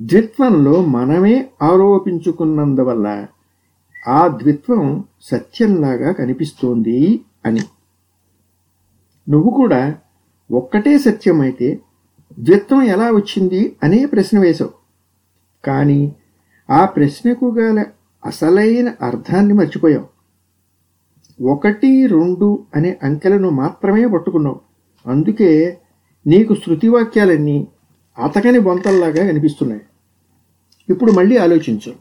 ద్విత్వంలో మనమే ఆరోపించుకున్నందువల్ల ఆ ద్విత్వం సత్యంలాగా కనిపిస్తోంది అని. నువ్వు కూడా ఒక్కటే సత్యమైతే ద్విత్వం ఎలా వచ్చింది అనే ప్రశ్న వేశావు. కానీ ఆ ప్రశ్నకు గల అసలైన అర్థాన్ని మర్చిపోయావు. ఒకటి రెండు అనే అంకెలను మాత్రమే పట్టుకున్నావు. అందుకే నీకు శృతివాక్యాలన్నీ అతకని బొంతల్లాగా అనిపిస్తున్నాయి. ఇప్పుడు మళ్ళీ ఆలోచించు.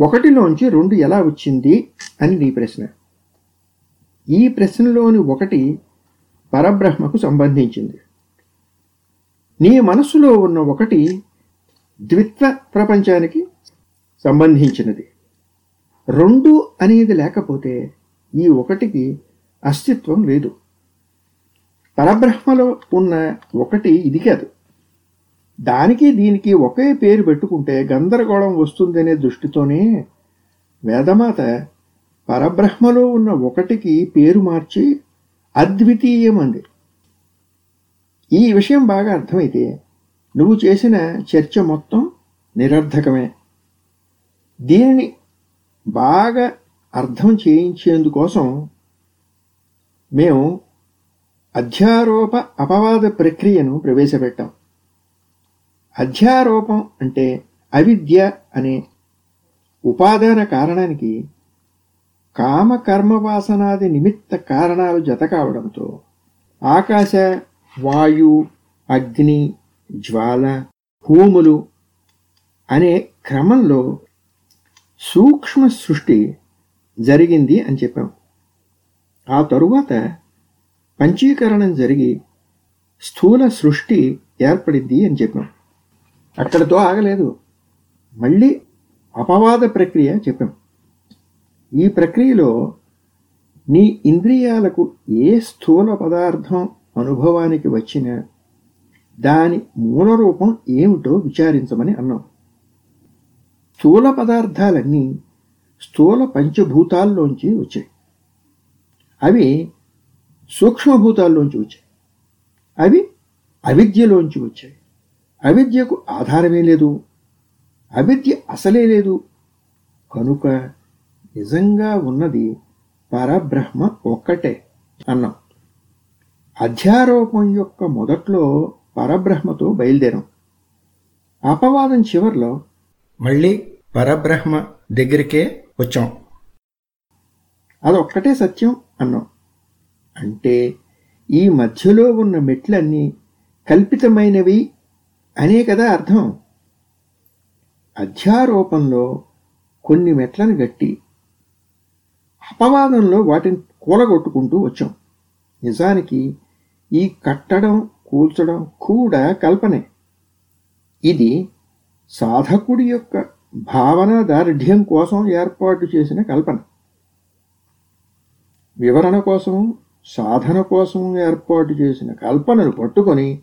ఒకటిలోంచి రెండు ఎలా వచ్చింది అని నీ ప్రశ్న. ఈ ప్రశ్నలోని ఒకటి పరబ్రహ్మకు సంబంధించింది. నీ మనస్సులో ఉన్న ఒకటి ద్విత్వ ప్రపంచానికి సంబంధించినది. రెండు అనేది లేకపోతే ఈ ఒకటికి అస్తిత్వం లేదు. పరబ్రహ్మలో ఉన్న ఒకటి ఇది కాదు. దానికి దీనికి ఒకే పేరు పెట్టుకుంటే గందరగోళం వస్తుందనే దృష్టితోనే వేదమాత పరబ్రహ్మలో ఉన్న ఒకటికి పేరు మార్చి అద్వితీయం అంది ఈ విషయం బాగా అర్థమైతే నువ్వు చేసిన చర్చ మొత్తం నిరర్ధకమే దీనిని బాగా అర్థం చేయించేందుకోసం మేము అధ్యారోప అపవాద ప్రక్రియను ప్రవేశపెట్టాం. అధ్యారోపం అంటే అవిద్య అనే ఉపాదాన కారణానికి కామకర్మవాసనాది నిమిత్త కారణాలు జత కావడంతో ఆకాశ వాయు అగ్ని జ్వాల భూములు అనే క్రమంలో సూక్ష్మ సృష్టి జరిగింది అని చెప్పాం. ఆ తరువాత పంచీకరణం జరిగి స్థూల సృష్టి ఏర్పడింది అని చెప్పాం. అక్కడితో ఆగలేదు. మళ్ళీ అపవాద ప్రక్రియ చెప్పాం. ఈ ప్రక్రియలో నీ ఇంద్రియాలకు ఏ స్థూల పదార్థం అనుభవానికి వచ్చినా దాని మూల రూపం ఏమిటో విచారించమని అన్నాం. స్థూల పదార్థాలన్నీ స్థూల పంచభూతాల్లోంచి వచ్చాయి. అవి సూక్ష్మభూతాల్లోంచి వచ్చాయి. అవి అవిద్యలోంచి వచ్చాయి. అవిద్యకు ఆధారమే లేదు. అవిద్య అసలే లేదు. కనుక నిజంగా ఉన్నది పరబ్రహ్మ ఒక్కటే అన్నాం. అధ్యారోపం యొక్క మొదట్లో పరబ్రహ్మతో బయలుదేరాం. అపవాదం చివర్లో మళ్ళీ పరబ్రహ్మ దగ్గరికే వచ్చాం. అదొక్కటే సత్యం అన్నాం. అంటే ఈ మధ్యలో ఉన్న మెట్లన్నీ కల్పితమైనవి అనే కదా అర్థం. అధ్యారోపంలో కొన్ని మెట్లను గట్టి అపవాదంలో వాటిని కూలగొట్టుకుంటూ వచ్చాం. నిజానికి ఈ కట్టడం కూల్చడం కూడా కల్పనే. ఇది సాధకుడి యొక్క భావన దార్ఢ్యం కోసం ఏర్పాటు చేసిన కల్పన. వివరణ కోసం సాధన కోసం ఏర్పాటు చేసిన కల్పనను పట్టుకొని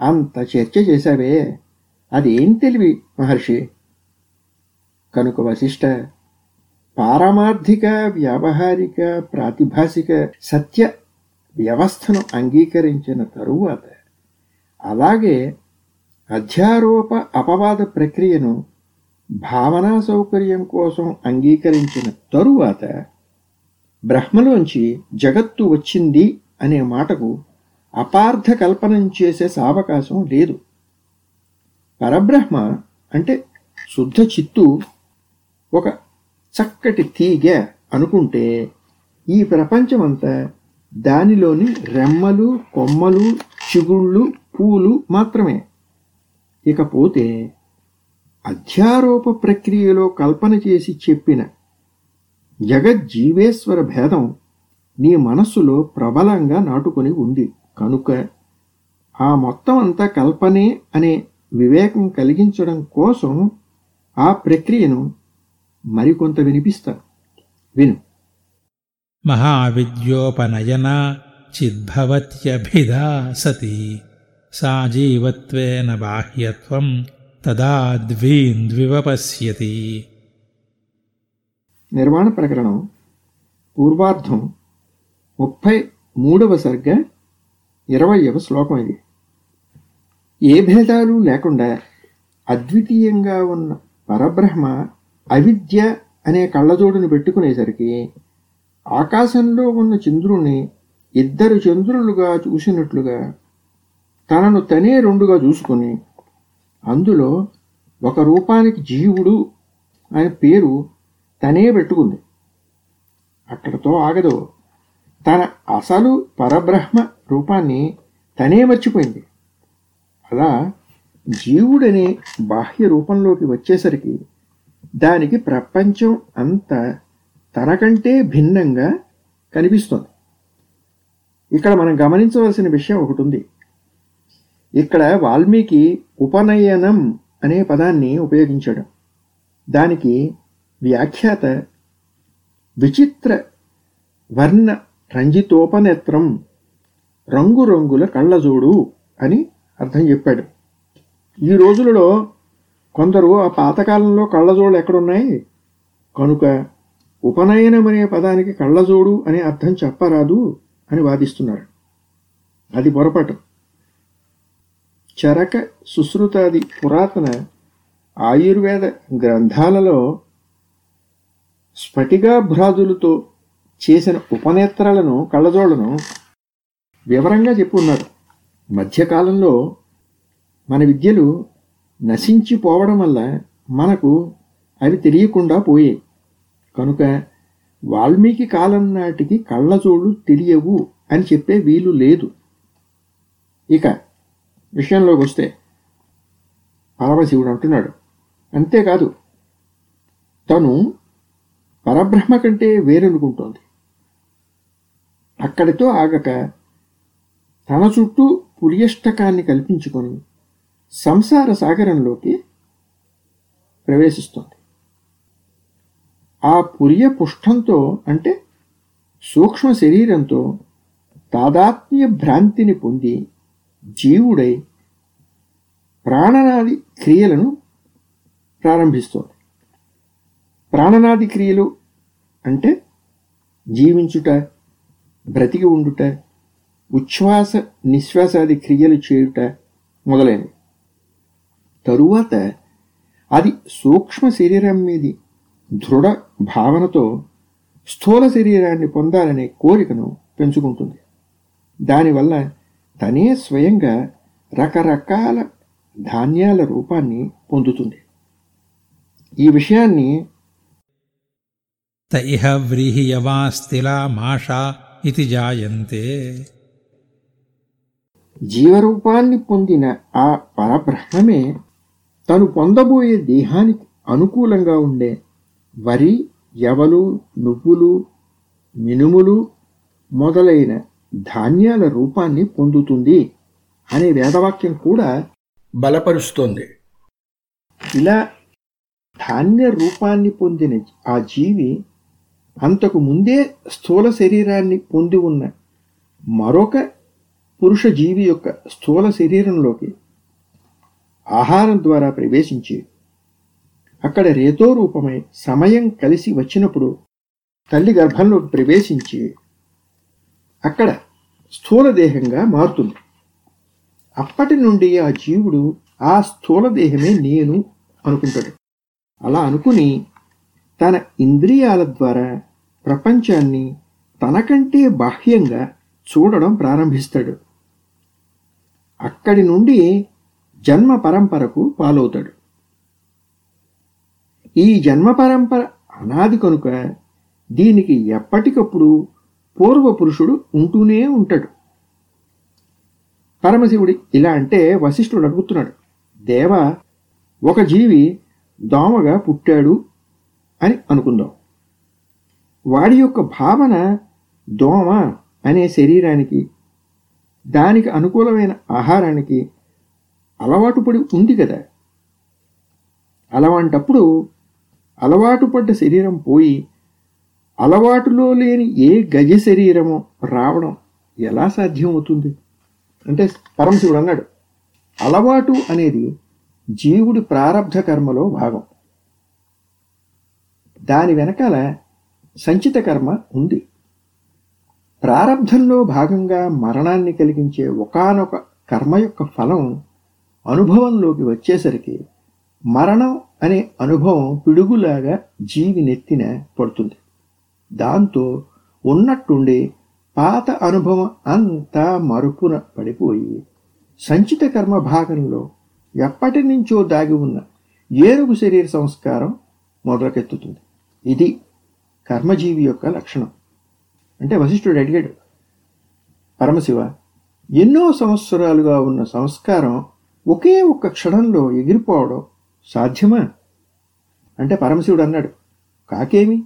అంత చర్చ చేశావే. అదేం తెలివి మహర్షి? కనుక వశిష్ట పారమార్థిక వ్యావహారిక ప్రాతిభాసిక సత్య వ్యవస్థను అంగీకరించిన తరువాత అలాగే అధ్యారోప అపవాద ప్రక్రియను భావనా సౌకర్యం కోసం అంగీకరించిన తరువాత బ్రహ్మలోంచి జగత్తు వచ్చింది అనే మాటకు అపార్థ కల్పనం చేసే సావకాశం లేదు. పరబ్రహ్మ అంటే శుద్ధ చిత్తు ఒక చక్కటి తీగ అనుకుంటే ఈ ప్రపంచమంతా దానిలోని రెమ్మలు కొమ్మలు చిగుళ్ళు పూలు మాత్రమే. ఇకపోతే అధ్యారోప ప్రక్రియలో కల్పన చేసి చెప్పిన జగజ్జీవేశ్వర భేదం నీ మనస్సులో ప్రబలంగా నాటుకొని ఉంది. కనుక ఆ మొత్తం అంతా కల్పనే అనే వివేకం కలిగించడం కోసం ఆ ప్రక్రియను మరికొంత వినిపిస్తాను విను. మహావిద్యోపనయన చిద్భవత్యభిధా సతి సాజీవత్వేన బాహ్యత్వం తదాద్వీన్ద్వివపశ్యతి నిర్వాణ ప్రకరణం పూర్వార్ధం ముప్పై మూడవ సర్గ ఇరవయవ శ్లోకం ఇది. ఏ భేదాలు లేకుండా అద్వితీయంగా ఉన్న పరబ్రహ్మ అవిద్య అనే కళ్ళజోడును పెట్టుకునేసరికి ఆకాశంలో ఉన్న చంద్రుణ్ణి ఇద్దరు చంద్రులుగా చూసినట్లుగా తనను తనే రెండుగా చూసుకుని అందులో ఒక రూపానికి జీవుడు అనే పేరు తనే పెట్టుకుంది. అక్కడతో ఆగదు. తన అసలు పరబ్రహ్మ రూపాన్ని తనే మర్చిపోయింది. అలా జీవుడనే బాహ్య రూపంలోకి వచ్చేసరికి దానికి ప్రపంచం అంతా తనకంటే భిన్నంగా కనిపిస్తుంది. ఇక్కడ మనం గమనించవలసిన విషయం ఒకటి ఉంది. ఇక్కడ వాల్మీకి ఉపనయనం అనే పదాన్ని ఉపయోగించాడు. దానికి వ్యాఖ్యాత విచిత్ర వర్ణ రంజితోపనేత్రం రంగురంగుల కళ్ళజోడు అని అర్థం చెప్పాడు. ఈ రోజులలో కొందరు ఆ పాతకాలంలో కళ్ళజోడు ఎక్కడున్నాయి? కనుక ఉపనయనం అనే పదానికి కళ్ళజోడు అనే అర్థం చెప్పరాదు అని వాదిస్తున్నారు. అది పొరపాటు. చరక సుశ్రుతాది పురాతన ఆయుర్వేద గ్రంథాలలో స్ఫటికాభ్రాదులతో చేసిన ఉపనేత్రాలను కళ్ళజోళ్ళను వివరంగా చెప్పున్నారు. మధ్యకాలంలో మన విద్యలు నశించిపోవడం వల్ల మనకు అవి తెలియకుండా పోయాయి. కనుక వాల్మీకి కాలం నాటికి కళ్ళజోళ్ళు తెలియవు అని చెప్పే వీలు లేదు. ఇక విషయంలోకి వస్తే పరమశివుడు అంటున్నాడు అంతేకాదు తను పరబ్రహ్మ కంటే వేరనుకుంటోంది అక్కడితో ఆగక తన చుట్టూ పులియష్టకాన్ని కల్పించుకొని సంసార సాగరంలోకి ప్రవేశిస్తుంది. ఆ పులియ పుష్టంతో అంటే సూక్ష్మ శరీరంతో తాదాత్మ్య భ్రాంతిని పొంది జీవుడై ప్రాణనాది క్రియలను ప్రారంభిస్తోంది. ప్రాణనాది క్రియలు అంటే జీవించుట బ్రతికి ఉండుట ఉచ్ఛ్వాస నిశ్వాసాది క్రియలు చేయుట మొదలైనవి. తరువాత అది సూక్ష్మ శరీరం మీది దృఢ భావనతో స్థూల శరీరాన్ని పొందాలనే కోరికను పెంచుకుంటుంది. దానివల్ల తనే స్వయంగా రకరకాల ధాన్యాల రూపాన్ని పొందుతుంది. ఈ విషయాన్ని తైహ వ్రీహియవాస్తిలా మాషా ఇది జాయంతే. జీవరూపాన్ని పొందిన ఆ పరబ్రహ్మే తను పొందబోయే దేహానికి అనుకూలంగా ఉండే వరి యవలు నువ్వులు మినుములు మొదలైన ధాన్యాల రూపాన్ని పొందుతుంది అనే వేదవాక్యం కూడా బలపరుస్తోంది. ఇలా ధాన్య రూపాన్ని పొందిన ఆ జీవి అంతకు ముందే స్థూల శరీరాన్ని పొంది ఉన్న మరొక పురుష జీవి యొక్క స్థూల శరీరంలోకి ఆహారం ద్వారా ప్రవేశించి అక్కడ రేతో రూపమై సమయం కలిసి వచ్చినప్పుడు తల్లి గర్భంలోకి ప్రవేశించి అక్కడ స్థూలదేహంగా మారుతుంది. అప్పటి నుండి ఆ జీవుడు ఆ స్థూలదేహమే నేను అనుకుంటాడు. అలా అనుకుని తన ఇంద్రియాల ద్వారా ప్రపంచాన్ని తనకంటే బాహ్యంగా చూడడం ప్రారంభిస్తాడు. అక్కడి నుండి జన్మ పరంపరకు పాలవుతాడు. ఈ జన్మ పరంపర అనాది కనుక దీనికి ఎప్పటికప్పుడు పూర్వపురుషుడు ఉంటూనే ఉంటాడు. పరమశివుడి ఇలా అంటే వశిష్ఠుడు అడుగుతున్నాడు దేవ ఒక జీవి దోమగా పుట్టాడు అని అనుకుందాం. వాడి యొక్క భావన దోమ అనే శరీరానికి దానికి అనుకూలమైన ఆహారానికి అలవాటు పడి ఉంది కదా. అలాంటప్పుడు అలవాటు పడ్డ శరీరం పోయి అలవాటులో లేని ఏ గజ శరీరమో రావడం ఎలా సాధ్యమవుతుంది? అంటే పరమశివుడు అన్నాడు అలవాటు అనేది జీవుడి ప్రారబ్ధ కర్మలో భాగం. దాని వెనకాల సంచిత కర్మ ఉంది. ప్రారబ్ధంలో భాగంగా మరణాన్ని కలిగించే ఒకానొక కర్మ యొక్క ఫలం అనుభవంలోకి వచ్చేసరికి మరణం అనే అనుభవం పిడుగులాగా జీవి నెత్తిన పడుతుంది. దాంతో ఉన్నట్టుండి పాత అనుభవం అంతా మరుపున పడిపోయి సంచిత కర్మ భాగంలో ఎప్పటి నుంచో దాగి ఉన్న ఏనుగు శరీర సంస్కారం మొదలకెత్తుతుంది. ఇది కర్మజీవి యొక్క లక్షణం. అంటే వశిష్ఠుడు అడిగాడు పరమశివ ఎన్నో సంవత్సరాలుగా ఉన్న సంస్కారం ఒకే ఒక్క క్షణంలో ఎగిరిపోవడం సాధ్యమా? అంటే పరమశివుడు అన్నాడు కాకేమి?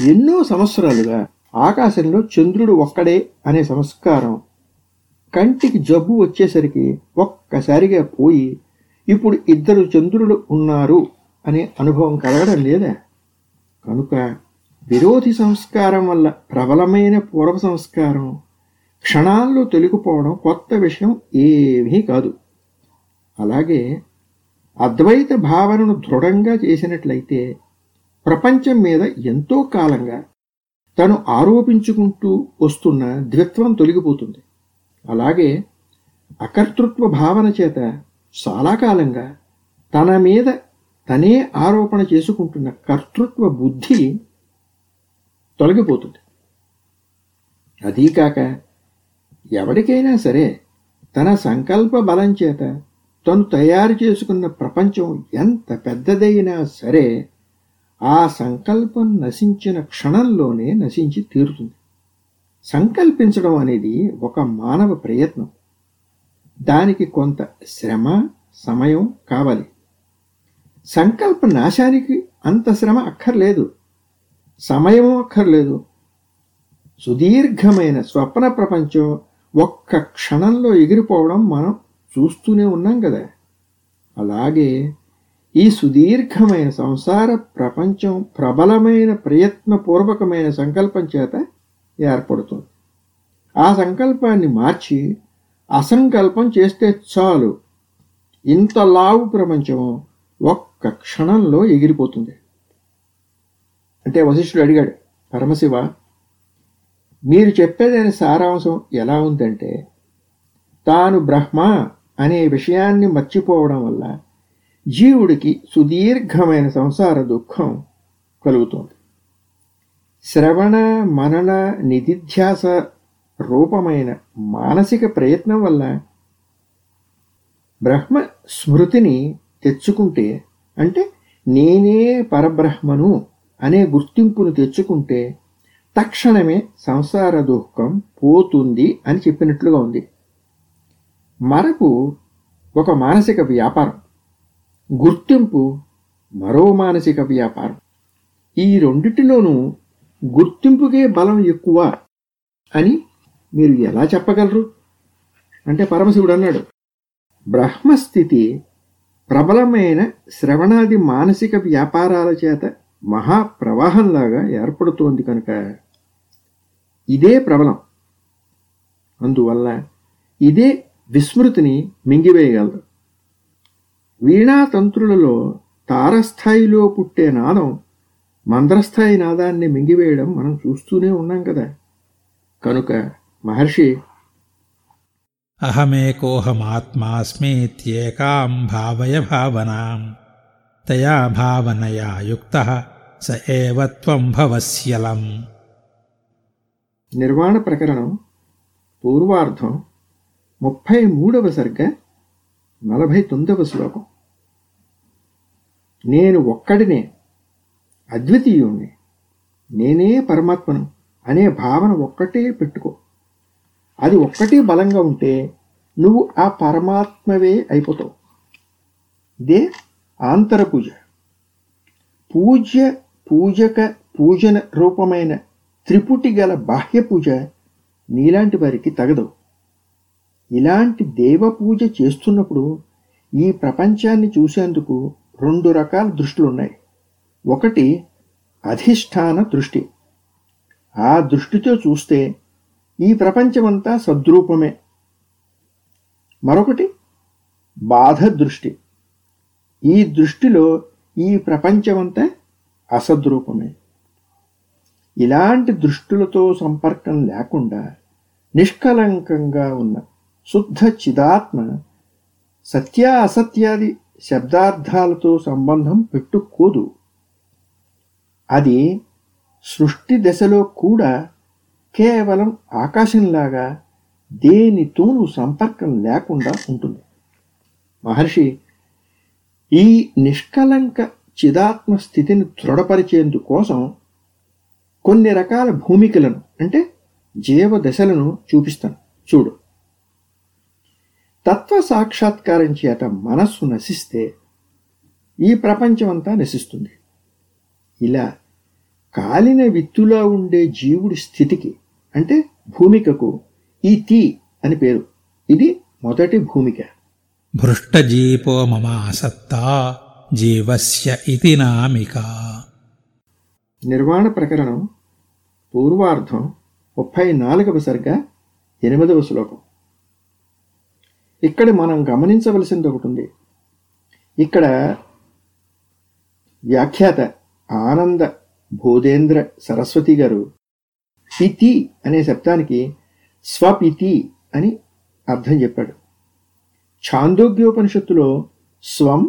ఎన్నో సంవత్సరాలుగా ఆకాశంలో చంద్రుడు ఒక్కడే అనే సంస్కారం కంటికి జబ్బు వచ్చేసరికి ఒక్కసారిగా పోయి ఇప్పుడు ఇద్దరు చంద్రులు ఉన్నారు అనే అనుభవం కలగడం లేదా? కనుక విరోధి సంస్కారం వల్ల ప్రబలమైన పూర్వ సంస్కారం క్షణాల్లో తొలగిపోవడం కొత్త విషయం ఏమీ కాదు. అలాగే అద్వైత భావనను దృఢంగా చేసినట్లయితే ప్రపంచం మీద ఎంతో కాలంగా తను ఆరోపించుకుంటూ వస్తున్న ద్విత్వం తొలగిపోతుంది. అలాగే అకర్తృత్వ భావన చేత చాలా కాలంగా తన మీద తనే ఆరోపణ చేసుకుంటున్న కర్తృత్వ బుద్ధి తొలగిపోతుంది. అదీకాక ఎవరికైనా సరే తన సంకల్ప బలం చేత తను తయారు చేసుకున్న ప్రపంచం ఎంత పెద్దదైనా సరే ఆ సంకల్పం నశించిన క్షణంలోనే నశించి తీరుతుంది. సంకల్పించడం అనేది ఒక మానవ ప్రయత్నం. దానికి కొంత శ్రమ సమయం కావాలి. సంకల్ప నాశానికి అంత శ్రమ అక్కర్లేదు. సమయం అక్కర్లేదు. సుదీర్ఘమైన స్వప్న ప్రపంచం ఒక్క క్షణంలో ఎగిరిపోవడం మనం చూస్తూనే ఉన్నాం కదా. అలాగే ఈ సుదీర్ఘమైన సంసార ప్రపంచం ప్రబలమైన ప్రయత్నపూర్వకమైన సంకల్పం చేత ఏర్పడుతుంది. ఆ సంకల్పాన్ని మార్చి అసంకల్పం చేస్తే చాలు. ఇంత లావు ప్రపంచం ఒక్క క్షణంలో ఎగిరిపోతుంది. అంటే వశిష్ఠుడు అడిగాడు పరమశివ మీరు చెప్పేదాని సారాంశం ఎలా ఉందంటే తాను బ్రహ్మ అనే విషయాన్ని మర్చిపోవడం వల్ల జీవుడికి సుదీర్ఘమైన సంసార దుఃఖం కలుగుతుంది. శ్రవణ మనన నిధిధ్యాస రూపమైన మానసిక ప్రయత్నం వల్ల బ్రహ్మ స్మృతిని తెచ్చుకుంటే అంటే నేనే పరబ్రహ్మను అనే గుర్తింపును తెచ్చుకుంటే తక్షణమే సంసార దుఃఖం పోతుంది అని చెప్పినట్లుగా ఉంది. మరకు ఒక మానసిక వ్యాపారం. గుర్తింపు మరో మానసిక వ్యాపారం. ఈ రెండిటిలోనూ గుర్తింపుకే బలం ఎక్కువ అని మీరు ఎలా చెప్పగలరు? అంటే పరమశివుడు అన్నాడు బ్రహ్మస్థితి ప్రబలమైన శ్రవణాది మానసిక వ్యాపారాల చేత మహాప్రవాహంలాగా ఏర్పడుతోంది కనుక ఇదే ప్రబలం. అందువల్ల ఇదే విస్మృతిని మింగివేయగలదు. వీణాతంత్రులలో తారస్థాయిలో పుట్టే నాదం మంద్రస్థాయి నాదాన్ని మింగివేయడం మనం చూస్తూనే ఉన్నాం కదా. కనుక మహర్షి అహమేకోహమాత్మాస్మీత్యేకాం భావయ భావనాం తయా భావనయా యుక్త స ఏవ త్వం భవస్యలం. నిర్వాణ ప్రకరణం పూర్వార్ధం ముప్పై మూడవ సర్గ నలభై తొమ్మిదవ శ్లోకం. నేను ఒక్కడినే అద్వితీయుణ్ణి. నేనే పరమాత్మను అనే భావన ఒక్కటే పెట్టుకో. అది ఒక్కటే బలంగా ఉంటే నువ్వు ఆ పరమాత్మవే అయిపోతావు. ఇదే ఆంతర పూజ. పూజ్య పూజక పూజన రూపమైన త్రిపుటి గల బాహ్య పూజ నీలాంటి వారికి తగదు. ఇలాంటి దేవ పూజ చేస్తున్నప్పుడు ఈ ప్రపంచాన్ని చూసేందుకు రెండు రకాల దృష్టిలున్నాయి ఒకటి అధిష్టాన దృష్టి. ఆ దృష్టితో చూస్తే ఈ ప్రపంచమంతా సద్రూపమే. మరొకటి బాధ దృష్టి. ఈ దృష్టిలో ఈ ప్రపంచమంతా అసద్రూపమే. ఇలాంటి దృష్టులతో సంపర్కం లేకుండా నిష్కలంకంగా ఉన్న శుద్ధ చిదాత్మ సత్య అసత్యాది శబ్దార్థాలతో సంబంధం పెట్టుకోదు. అది సృష్టి దశలో కూడా కేవలం ఆకాశంలాగా దేనితోనూ సంపర్కం లేకుండా ఉంటుంది. మహర్షి ఈ నిష్కలంక చిదాత్మ స్థితిని దృఢపరిచేందుకోసం కొన్ని రకాల భూమికలను అంటే జీవ దశలను చూపిస్తాను. చూడు. తత్వ సాక్షాత్కారం చేత మనస్సు నశిస్తే ఈ ప్రపంచమంతా నశిస్తుంది. ఇలా కాలిన విత్తులా ఉండే జీవుడి స్థితికి అంటే భూమికకు ఈ తీ అని పేరు. ఇది మొదటి భూమిక. భృష్టజీపో మమాసత్తా జీవస్య ఇతి నామిక. నిర్వాణ ప్రకరణం పూర్వార్ధం ముప్పై నాలుగవ సర్గ ఎనిమిదవ శ్లోకం. ఇక్కడ మనం గమనించవలసింది ఒకటి ఉంది. ఇక్కడ వ్యాఖ్యాత ఆనంద భూదేంద్ర సరస్వతి గారు పితి అనే శబ్దానికి స్వపితి అని అర్థం చెప్పాడు. ఛాందోగ్యోపనిషత్తులో స్వం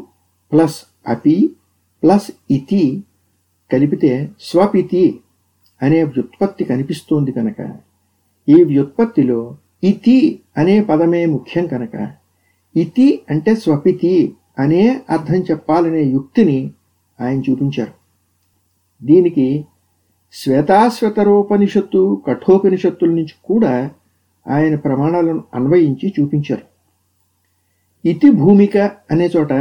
ప్లస్ అపి ప్లస్ ఇతి కలిపితే స్వపితి అనే వ్యుత్పత్తి కనిపిస్తోంది కనుక ఈ వ్యుత్పత్తిలో ఇతి అనే పదమే ముఖ్యం కనుక. ఇతి అంటే స్వపితి అనే అర్థం చెప్పాలనే యుక్తిని ఆయన చూపించారు. దీనికి శ్వేతాశ్వతరోపనిషత్తు కఠోపనిషత్తుల నుంచి కూడా ఆయన ప్రమాణాలను అన్వయించి చూపించారు. ఇతి భూమిక అనే చోట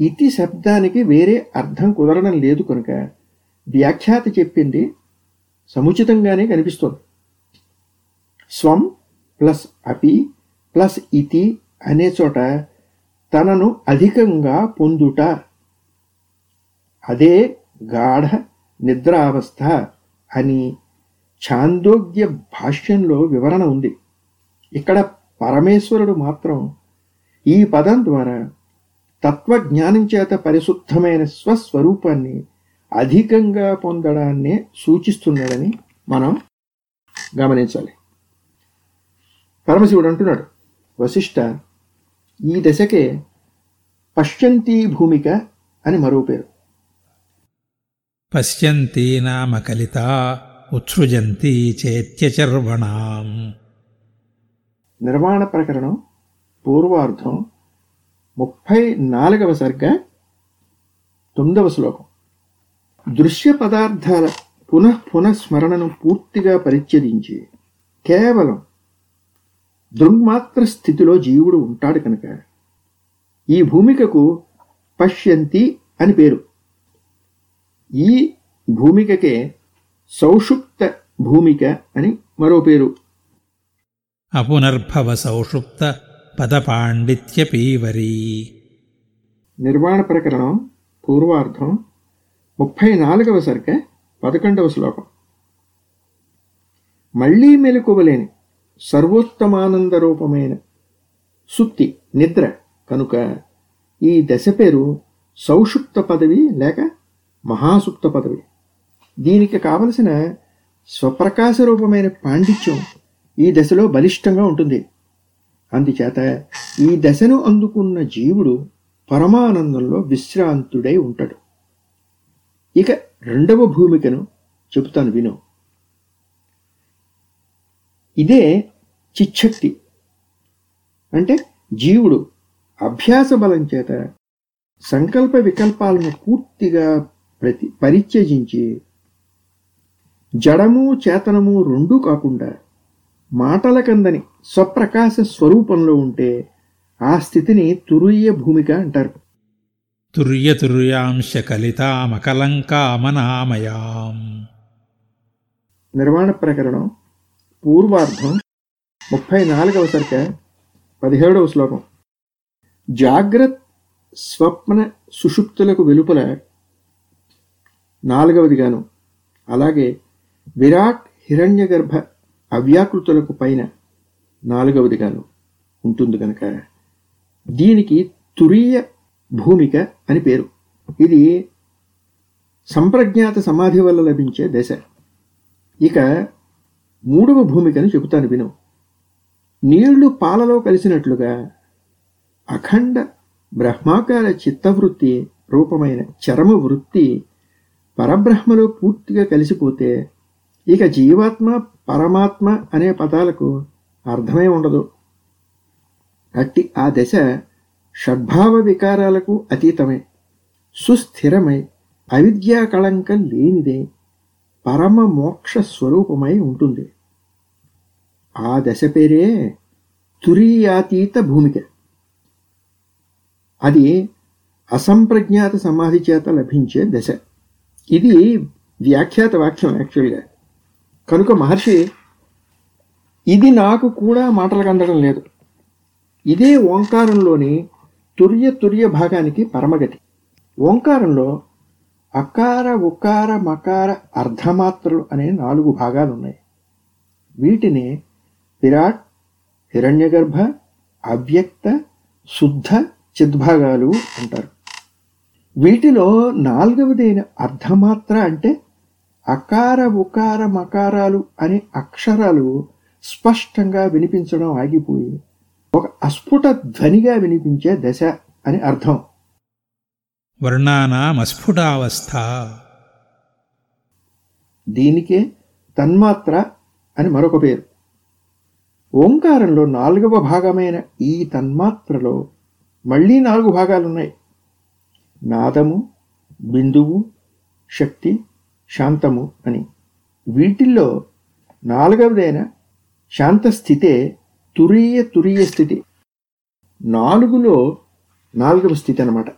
ఇతి శబ్దానికి వేరే అర్థం కుదరడం లేదు కనుక వ్యాఖ్యాత చెప్పింది సముచితంగానే కనిపిస్తోంది. స్వం ప్లస్ అపి ప్లస్ ఇతి అనే చోట తనను అధికంగా పొందుట. అదే గాఢ నిద్రావస్థ అని ఛాందోగ్య భాష్యంలో వివరణ ఉంది. ఇక్కడ పరమేశ్వరుడు మాత్రం ఈ పదం ద్వారా తత్వజ్ఞానం చేత పరిశుద్ధమైన స్వస్వరూపాన్ని అధికంగా పొందడాన్నే సూచిస్తున్నాడని మనం గమనించాలి. పరమశివుడు అంటున్నాడు వశిష్ఠ ఈ దశకే పశ్చంతీ భూమిక అని మరో పేరు. పశ్యంతి నామ కలిత ఉత్సృజంతి చేత్యచర్వణాం నిర్మాణ ప్రకరణం పూర్వార్ధం ముప్పై నాలుగవ సర్గ తొమ్మిదవ శ్లోకం. దృశ్య పదార్థాల పునః పునఃస్మరణను పూర్తిగా పరిచ్ఛేదించి కేవలం దృగ్మాత్ర స్థితిలో జీవుడు ఉంటాడు కనుక ఈ భూమికకు పశ్యంతి అని పేరు. ఈ భూమికకే సౌషుప్త భూమిక అని మరో పేరు. అపునర్భవ సౌషుప్త పదపాండిత్యపీవరీ. నిర్మాణ ప్రకరణం పూర్వార్ధం ముప్పై నాలుగవ సర్గ పదకొండవ శ్లోకం. మళ్ళీ మెలకువలేని సర్వోత్తమానంద రూపమైన సుప్తి నిద్ర. కనుక ఈ దశ పేరు సౌషుప్త పదవి లేక మహాసుప్త పదవి. దీనికి కావలసిన స్వప్రకాశ రూపమైన పాండిత్యం ఈ దశలో బలిష్టంగా ఉంటుంది. అందుచేత ఈ దశను అందుకున్న జీవుడు పరమానందంలో విశ్రాంతుడై ఉంటాడు. ఇక రెండవ భూమికను చెబుతాను విను. ఇదే చిచ్చక్తి అంటే జీవుడు అభ్యాస బలం చేత సంకల్ప వికల్పాలను పూర్తిగా ప్రతి పరిత్యజించి జడము చేతనము రెండూ కాకుండా మాటల కందని స్వప్రకాశ స్వరూపంలో ఉంటే ఆ స్థితిని తురుయ్య భూమిక అంటారు. తుర్యతుర్యాంశ కలితామకలంకామనామయాం. నిర్మాణ ప్రకరణం పూర్వార్ధం ముప్పై నాలుగవ సరిక పదిహేడవ శ్లోకం. జాగ్రత్ స్వప్న సుషుప్తులకు వెలుపల నాలుగవదిగాను అలాగే విరాట్ హిరణ్యగర్భ అవ్యాకృతులకు పైన నాలుగవదిగాను ఉంటుంది కనుక దీనికి తురీయ భూమిక అని పేరు. ఇది సంప్రజ్ఞాత సమాధి వల్ల లభించే దశ. ఇక మూడవ భూమికని చెబుతాను విను. నీళ్ళు పాలలో కలిసినట్లుగా అఖండ బ్రహ్మాకార చిత్తవృత్తి రూపమైన చరమ వృత్తి పరబ్రహ్మలో పూర్తిగా కలిసిపోతే ఇక జీవాత్మ పరమాత్మ అనే పదాలకు అర్థమే ఉండదు. అట్టి ఆ దశ షడ్భావ వికారాలకు అతీతమే. సుస్థిరమై అవిద్యా కళంకం లేనిదే పరమ మోక్ష స్వరూపమై ఉంటుంది. ఆ దశ పేరే తురీయాతీత భూమిక అది అసంప్రజ్ఞాత సమాధి చేత లభించే దశ ఇది వ్యాఖ్యాత వాక్యం యాక్చువల్గా కనుక మహర్షి ఇది నాకు కూడా మాటలకు అందడం లేదు ఇదే ఓంకారంలోని తుర్య తుర్య భాగానికి పరమగతి ఓంకారంలో అకార ఉకార మకార అర్ధమాత్రలు అనే నాలుగు భాగాలు ఉన్నాయి వీటిని విరాట్ హిరణ్యగర్భ అవ్యక్త శుద్ధ చిద్భాగాలు అంటారు. వీటిలో నాలుగవదైన అర్ధమాత్ర అంటే అకార ఉకార మకారాలు అనే అక్షరాలు స్పష్టంగా వినిపించడం ఆగిపోయి ఒక అస్ఫుట ధ్వనిగా వినిపించే దశ అని అర్థం. వర్ణానామస్ఫుటావస్థ. దీనికే తన్మాత్ర అని మరొక పేరు. ఓంకారంలో నాలుగవ భాగమైన ఈ తన్మాత్రలో మళ్ళీ నాలుగు భాగాలున్నాయి. నాదము బిందువు శక్తి శాంతము అని. వీటిల్లో నాలుగవదైన శాంతస్థితే తురీయ తురీయ స్థితి. నాలుగులో నాలుగవ స్థితి అన్నమాట.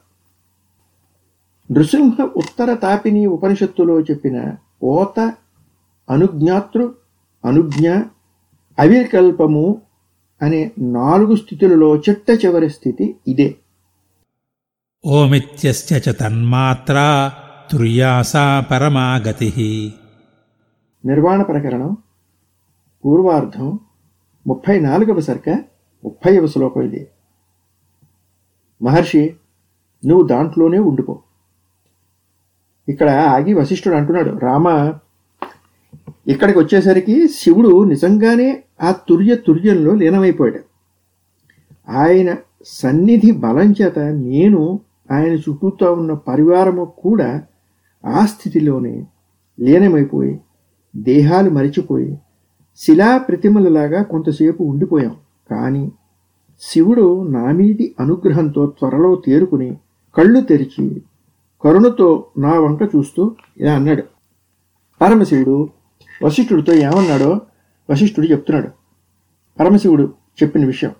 నృసింహ ఉత్తర తాపిని ఉపనిషత్తులో చెప్పిన ఓత అనుజ్ఞాతృ అనుజ్ఞ అవికల్పము అనే నాలుగు స్థితులలో చిట్ట చివరి స్థితి ఇదే. ఓమిత్యస్య చ తన్మాత్రా తుర్యాసా పరమాగతి. నిర్వాణ ప్రకరణం పూర్వార్ధం ముప్పై నాలుగవ సర్క ముప్పైవ శ్లోకం ఇది. మహర్షి నువ్వు దాంట్లోనే ఉండిపో ఇక్కడ ఆగి వశిష్ఠుడు అంటున్నాడు రామ ఇక్కడికి వచ్చేసరికి శివుడు నిజంగానే ఆ తుర్య తుర్యంలో లీనమైపోయాడు. ఆయన సన్నిధి బలం చేత నేను ఆయన చుట్టూతో ఉన్న పరివారము కూడా ఆ స్థితిలోనే లీనమైపోయి దేహాలు మరిచిపోయి శిలా ప్రతిమలలాగా కొంతసేపు ఉండిపోయాం. కానీ శివుడు నామీది అనుగ్రహంతో త్వరలో తేరుకుని కళ్ళు తెరిచి కరుణతో నా వంక చూస్తూ ఇలా అన్నాడు. పరమశివుడు వశిష్ఠుడితో ఏమన్నాడో వశిష్ఠుడు చెప్తున్నాడు. పరమశివుడు చెప్పిన విషయం.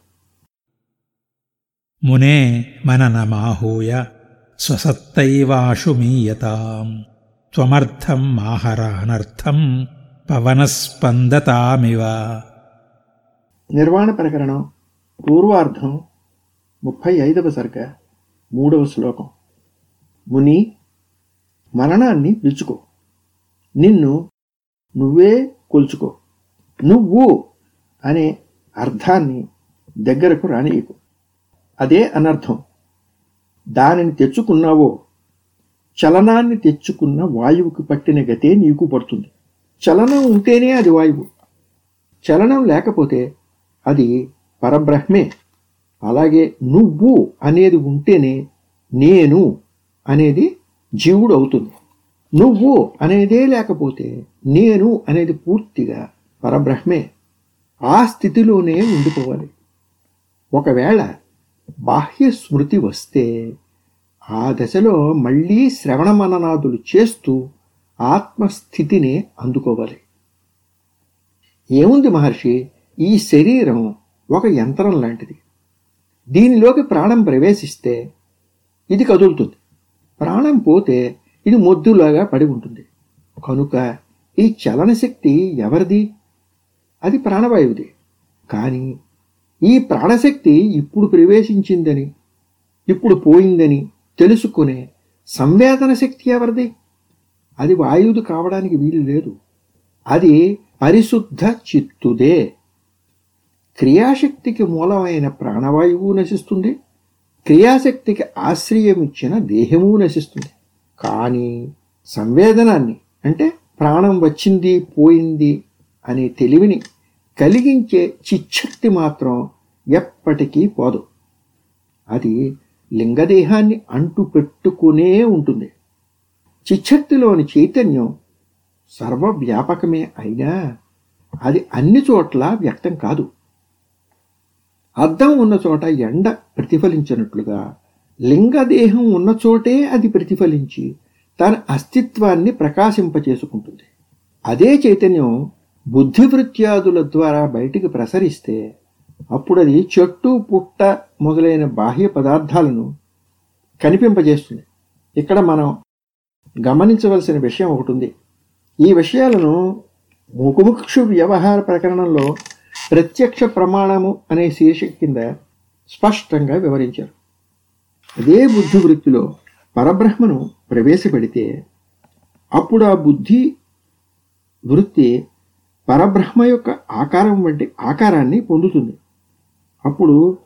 మునే మననమాహూయ స్వసత్తైవాశుమీయతాం త్వమర్థం మాహరానర్థం పవనస్పందతామివ. నిర్వాణ ప్రకరణం పూర్వార్ధం ముప్పై ఐదవ సర్గ మూడవ శ్లోకం. ముని మరణాన్ని పిలుచుకో నిన్ను నువ్వే కొలుచుకో. నువ్వు అనే అర్థాన్ని దగ్గరకు రానియకు అదే అనర్థం. దానిని తెచ్చుకున్నావో చలనాన్ని తెచ్చుకున్న వాయువుకి పట్టిన గతే నీకు పడుతుంది. చలనం ఉంటేనే అది వాయువు. చలనం లేకపోతే అది పరబ్రహ్మే. అలాగే నువ్వు అనేది ఉంటేనే నేను అనేది జీవుడు అవుతుంది. నువ్వు అనేదే లేకపోతే నేను అనేది పూర్తిగా పరబ్రహ్మే ఆ స్థితిలోనే ఉండిపోవాలి. ఒకవేళ బాహ్య స్మృతి వస్తే ఆ దశలో మళ్ళీ శ్రవణ మననాదులు చేస్తూ ఆత్మస్థితిని అందుకోవాలి. ఏముంది మహర్షి? ఈ శరీరం ఒక యంత్రం లాంటిది. దీనిలోకి ప్రాణం ప్రవేశిస్తే ఇది కదులుతుంది. ప్రాణం పోతే ఇది మొద్దులాగా పడి ఉంటుంది. కనుక ఈ చలనశక్తి ఎవరిది? అది ప్రాణవాయువుదే. కానీ ఈ ప్రాణశక్తి ఇప్పుడు ప్రవేశించిందని ఇప్పుడు పోయిందని తెలుసుకునే సంవేదన శక్తి ఎవరిది? అది వాయువుది కావడానికి వీలు లేదు. అది పరిశుద్ధ చిత్తుదే. క్రియాశక్తికి మూలమైన ప్రాణవాయువు నశిస్తుంది. క్రియాశక్తికి ఆశ్రయం ఇచ్చిన దేహము నశిస్తుంది. కానీ సంవేదనాన్ని అంటే ప్రాణం వచ్చింది పోయింది అనే తెలివిని కలిగించే చిచ్చక్తి మాత్రం ఎప్పటికీ పోదు. అది లింగదేహాన్ని అంటు పెట్టుకునే ఉంటుంది. చిచ్చక్తిలోని చైతన్యం సర్వవ్యాపకమే అయినా అది అన్ని చోట్ల వ్యక్తం కాదు. అద్దం ఉన్న చోట ఎండ ప్రతిఫలించినట్లుగా లింగదేహం ఉన్న చోటే అది ప్రతిఫలించి తన అస్తిత్వాన్ని ప్రకాశింపచేసుకుంటుంది. అదే చైతన్యం బుద్ధివృత్యాదుల ద్వారా బయటికి ప్రసరిస్తే అప్పుడు అది చెట్టు పుట్ట మొదలైన బాహ్య పదార్థాలను కనిపింపజేస్తుంది. ఇక్కడ మనం గమనించవలసిన విషయం ఒకటి ఉంది ఈ విషయాలను ముఖముక్షు వ్యవహార ప్రకరణంలో ప్రత్యక్ష ప్రమాణము అనే శీర్షిక కింద స్పష్టంగా వివరించారు. అదే బుద్ధి వృత్తిలో పరబ్రహ్మను ప్రవేశపెడితే అప్పుడు ఆ బుద్ధి వృత్తి పరబ్రహ్మ యొక్క ఆకారం వంటి ఆకారాన్ని పొందుతుంది. అప్పుడు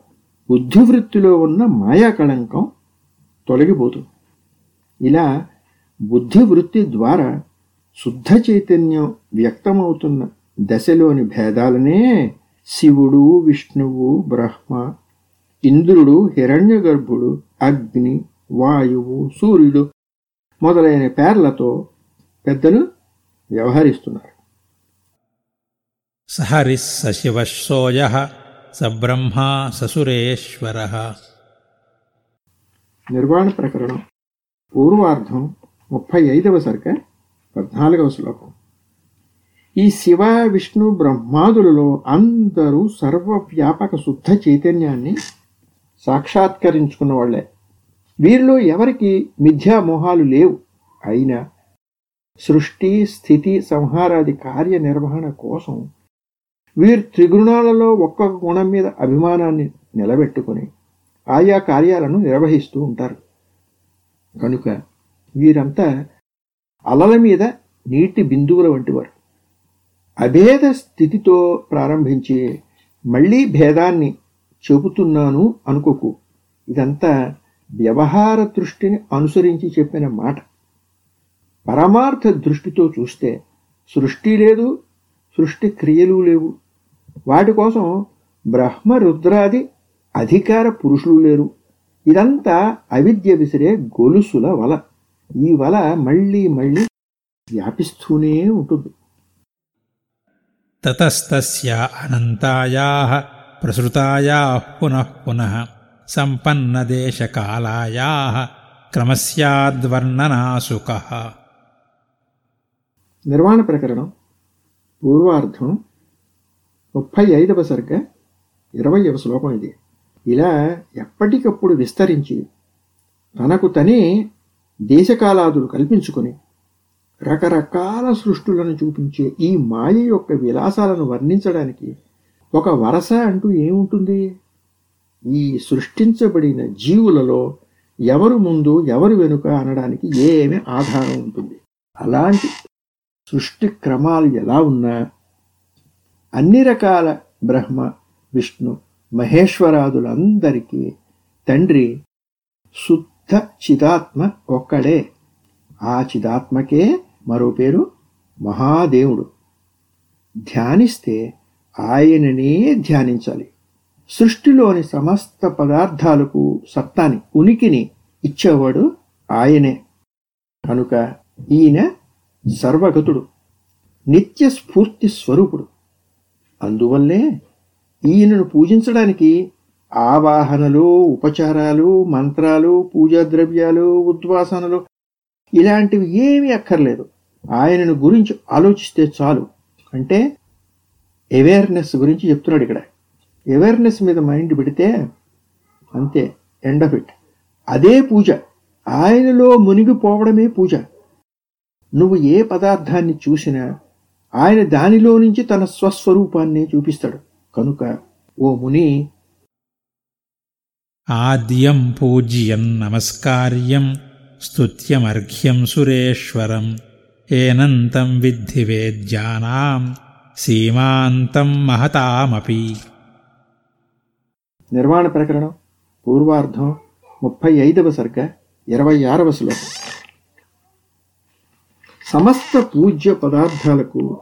బుద్ధివృత్తిలో ఉన్న మాయా కళంకం తొలగిపోతుంది. ఇలా బుద్ధివృత్తి ద్వారా శుద్ధ చైతన్యం వ్యక్తమవుతున్న దశలోని భేదాలనే శివుడు విష్ణువు బ్రహ్మ ఇంద్రుడు హిరణ్యగర్భుడు అగ్ని వాయువు సూర్యుడు మొదలైన పేర్లతో పెద్దలు వ్యవహరిస్తున్నారు. సహరిः स शिवः सोऽयः स ब्रह्मा स सुरेश्वरः నిర్వాణ ప్రకరణం పూర్వార్ధం ముప్పై ఐదవ సర్గ పద్నాలుగవ శ్లోకం ఈ శివ విష్ణు బ్రహ్మాదులలో అందరూ సర్వవ్యాపక శుద్ధ చైతన్యాన్ని సాక్షాత్కరించుకున్న వాళ్లే వీరిలో ఎవరికి మిథ్యామోహాలు లేవు అయినా సృష్టి స్థితి సంహారాది కార్యనిర్వహణ కోసం వీరు త్రిగుణాలలో ఒక్కొక్క గుణం మీద అభిమానాన్ని నిలబెట్టుకుని ఆయా కార్యాలను నిర్వహిస్తూ ఉంటారు. కనుక వీరంతా అలల మీద నీటి బిందువుల వంటివారు అభేద స్థితితో ప్రారంభించి మళ్ళీ భేదాన్ని చెబుతున్నాను అనుకోకు. ఇదంతా వ్యవహార దృష్టిని అనుసరించి చెప్పిన మాట. పరమార్థ దృష్టితో చూస్తే సృష్టి లేదు సృష్టి క్రియలు లేవు. వాటి కోసం బ్రహ్మ రుద్రాది అధికార పురుషులు లేరు. ఇదంతా అవిద్య విసిరే గొలుసుల వల. ఈ వల మళ్ళీ మళ్ళీ వ్యాపిస్తూనే ఉంటుంది. తతస్తస్య అనంతాయా ప్రసృతాయా పునః పునః సంపన్నదేశకాలాయా క్రమస్యాద్వర్ణనాసుక నిర్వాణ ప్రకరణం పూర్వార్ధం ముప్పై ఐదవ సర్గ ఇరవయవ శ్లోకం ఇది. ఇలా ఎప్పటికప్పుడు విస్తరించి తనకు తనే దేశకాలాదులు కల్పించుకొని రకరకాల సృష్టులను చూపించే ఈ మాయ యొక్క విలాసాలను వర్ణించడానికి ఒక వరస అంటూ ఏముంటుంది? ఈ సృష్టించబడిన జీవులలో ఎవరు ముందు ఎవరు వెనుక అనడానికి ఏమి ఆధారం ఉంటుంది. అలాంటి సృష్టి క్రమాలు ఎలా ఉన్నా అన్ని రకాల బ్రహ్మ విష్ణు మహేశ్వరాదులందరికీ తండ్రి శుద్ధ చిదాత్మ ఒక్కడే. ఆ చిదాత్మకే మరో పేరు మహాదేవుడు. ధ్యానిస్తే ఆయననే ధ్యానించాలి. సృష్టిలోని సమస్త పదార్థాలకు సత్తాని ఉనికిని ఇచ్చేవాడు ఆయనే. కనుక ఈయన సర్వగతుడు నిత్య స్ఫూర్తి స్వరూపుడు. అందువల్లే ఈయనను పూజించడానికి ఆవాహనలు ఉపచారాలు మంత్రాలు పూజా ద్రవ్యాలు ఉద్వాసనలు ఇలాంటివి ఏమీ అక్కర్లేదు. ఆయనను గురించి ఆలోచిస్తే చాలు. అంటే అవేర్నెస్ గురించి చెప్తున్నాడు ఇక్కడ. అవేర్నెస్ మీద మైండ్ పెడితే అంతే ఎండ్ ఆఫ్ ఇట్ అదే పూజ. ఆయనలో మునిగిపోవడమే పూజ. నువ్వు ఏ పదార్థాన్ని చూసినా ఆయన దానిలో నుంచి తన స్వస్వరూపాన్నే చూపిస్తాడు. కనుక ఓ ముని ఆద్యం పూజ్యం నమస్కార్యం స్తుత్యమర్ఘ్యం సురేశ్వరం ఏనంతం విద్ధి వేద్యానా సీమాంతం మహతామపి. నిర్మాణ ప్రకరణం పూర్వార్ధం ముప్పై ఐదవ సర్గ ఇరవై ఆరవ శ్లోకం. సమస్త పూజ్య పదార్థాలకు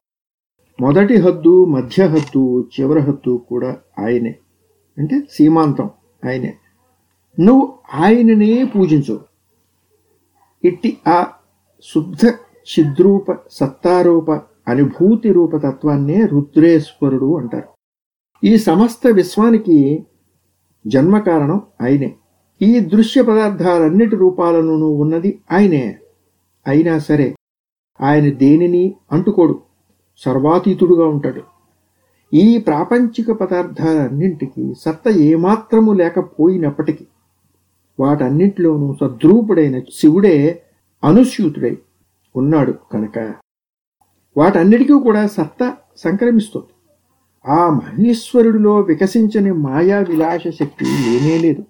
మొదటి హద్దు మధ్య హద్దు చివరి హద్దు కూడా ఆయనే. అంటే సీమాంతం ఆయనే. నువ్వు ఆయననే పూజించు. ఇట్టి ఆ శుద్ధ చిద్రూప సత్తారూప అనుభూతి రూప తత్వాన్నే రుద్రేశ్వరుడు అంటారు. ఈ సమస్త విశ్వానికి జన్మ కారణం ఆయనే. ఈ దృశ్య పదార్థాలన్నిటి రూపాలను ఉన్నది ఆయనే. అయినా సరే ఆయన దేనిని అంటుకోడు. సర్వాతీతుడుగా ఉంటాడు. ఈ ప్రాపంచిక పదార్థాలన్నింటికి సత్త ఏమాత్రము లేకపోయినప్పటికీ వాటన్నింటిలోనూ సద్రూపుడైన శివుడే అనుస్యూతుడై ఉన్నాడు కనుక వాటన్నిటికీ కూడా సత్త సంక్రమిస్తుంది. ఆ మహేశ్వరుడిలో వికసించని మాయా విలాస శక్తి లేనేలేదు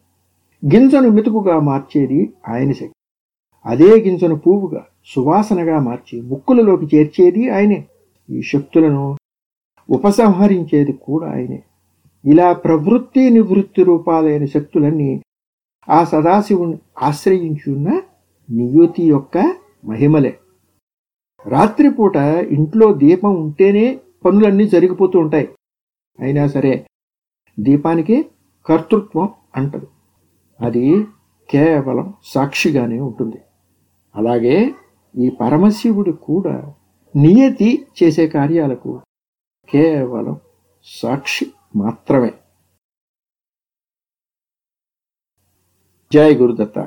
గింజను మెతుకుగా మార్చేది ఆయన శక్తి. అదే గింజను పువ్వుగా సువాసనగా మార్చి ముక్కులలోకి చేర్చేది ఆయనే. ఈ శక్తులను ఉపసంహరించేది కూడా ఆయనే. ఇలా ప్రవృత్తి నివృత్తి రూపాలైన శక్తులన్నీ ఆ సదాశివుని ఆశ్రయించున్న నియుతి యొక్క మహిమలే. రాత్రిపూట ఇంట్లో దీపం ఉంటేనే పనులన్నీ జరిగిపోతూ ఉంటాయి. అయినా సరే దీపానికి కర్తృత్వం అంటదు. అది కేవలం సాక్షిగానే ఉంటుంది. అలాగే ఈ పరమశివుడు కూడా నియతి చేసే కార్యాలకు కేవలం సాక్షి మాత్రమే. జై గురుదత్త.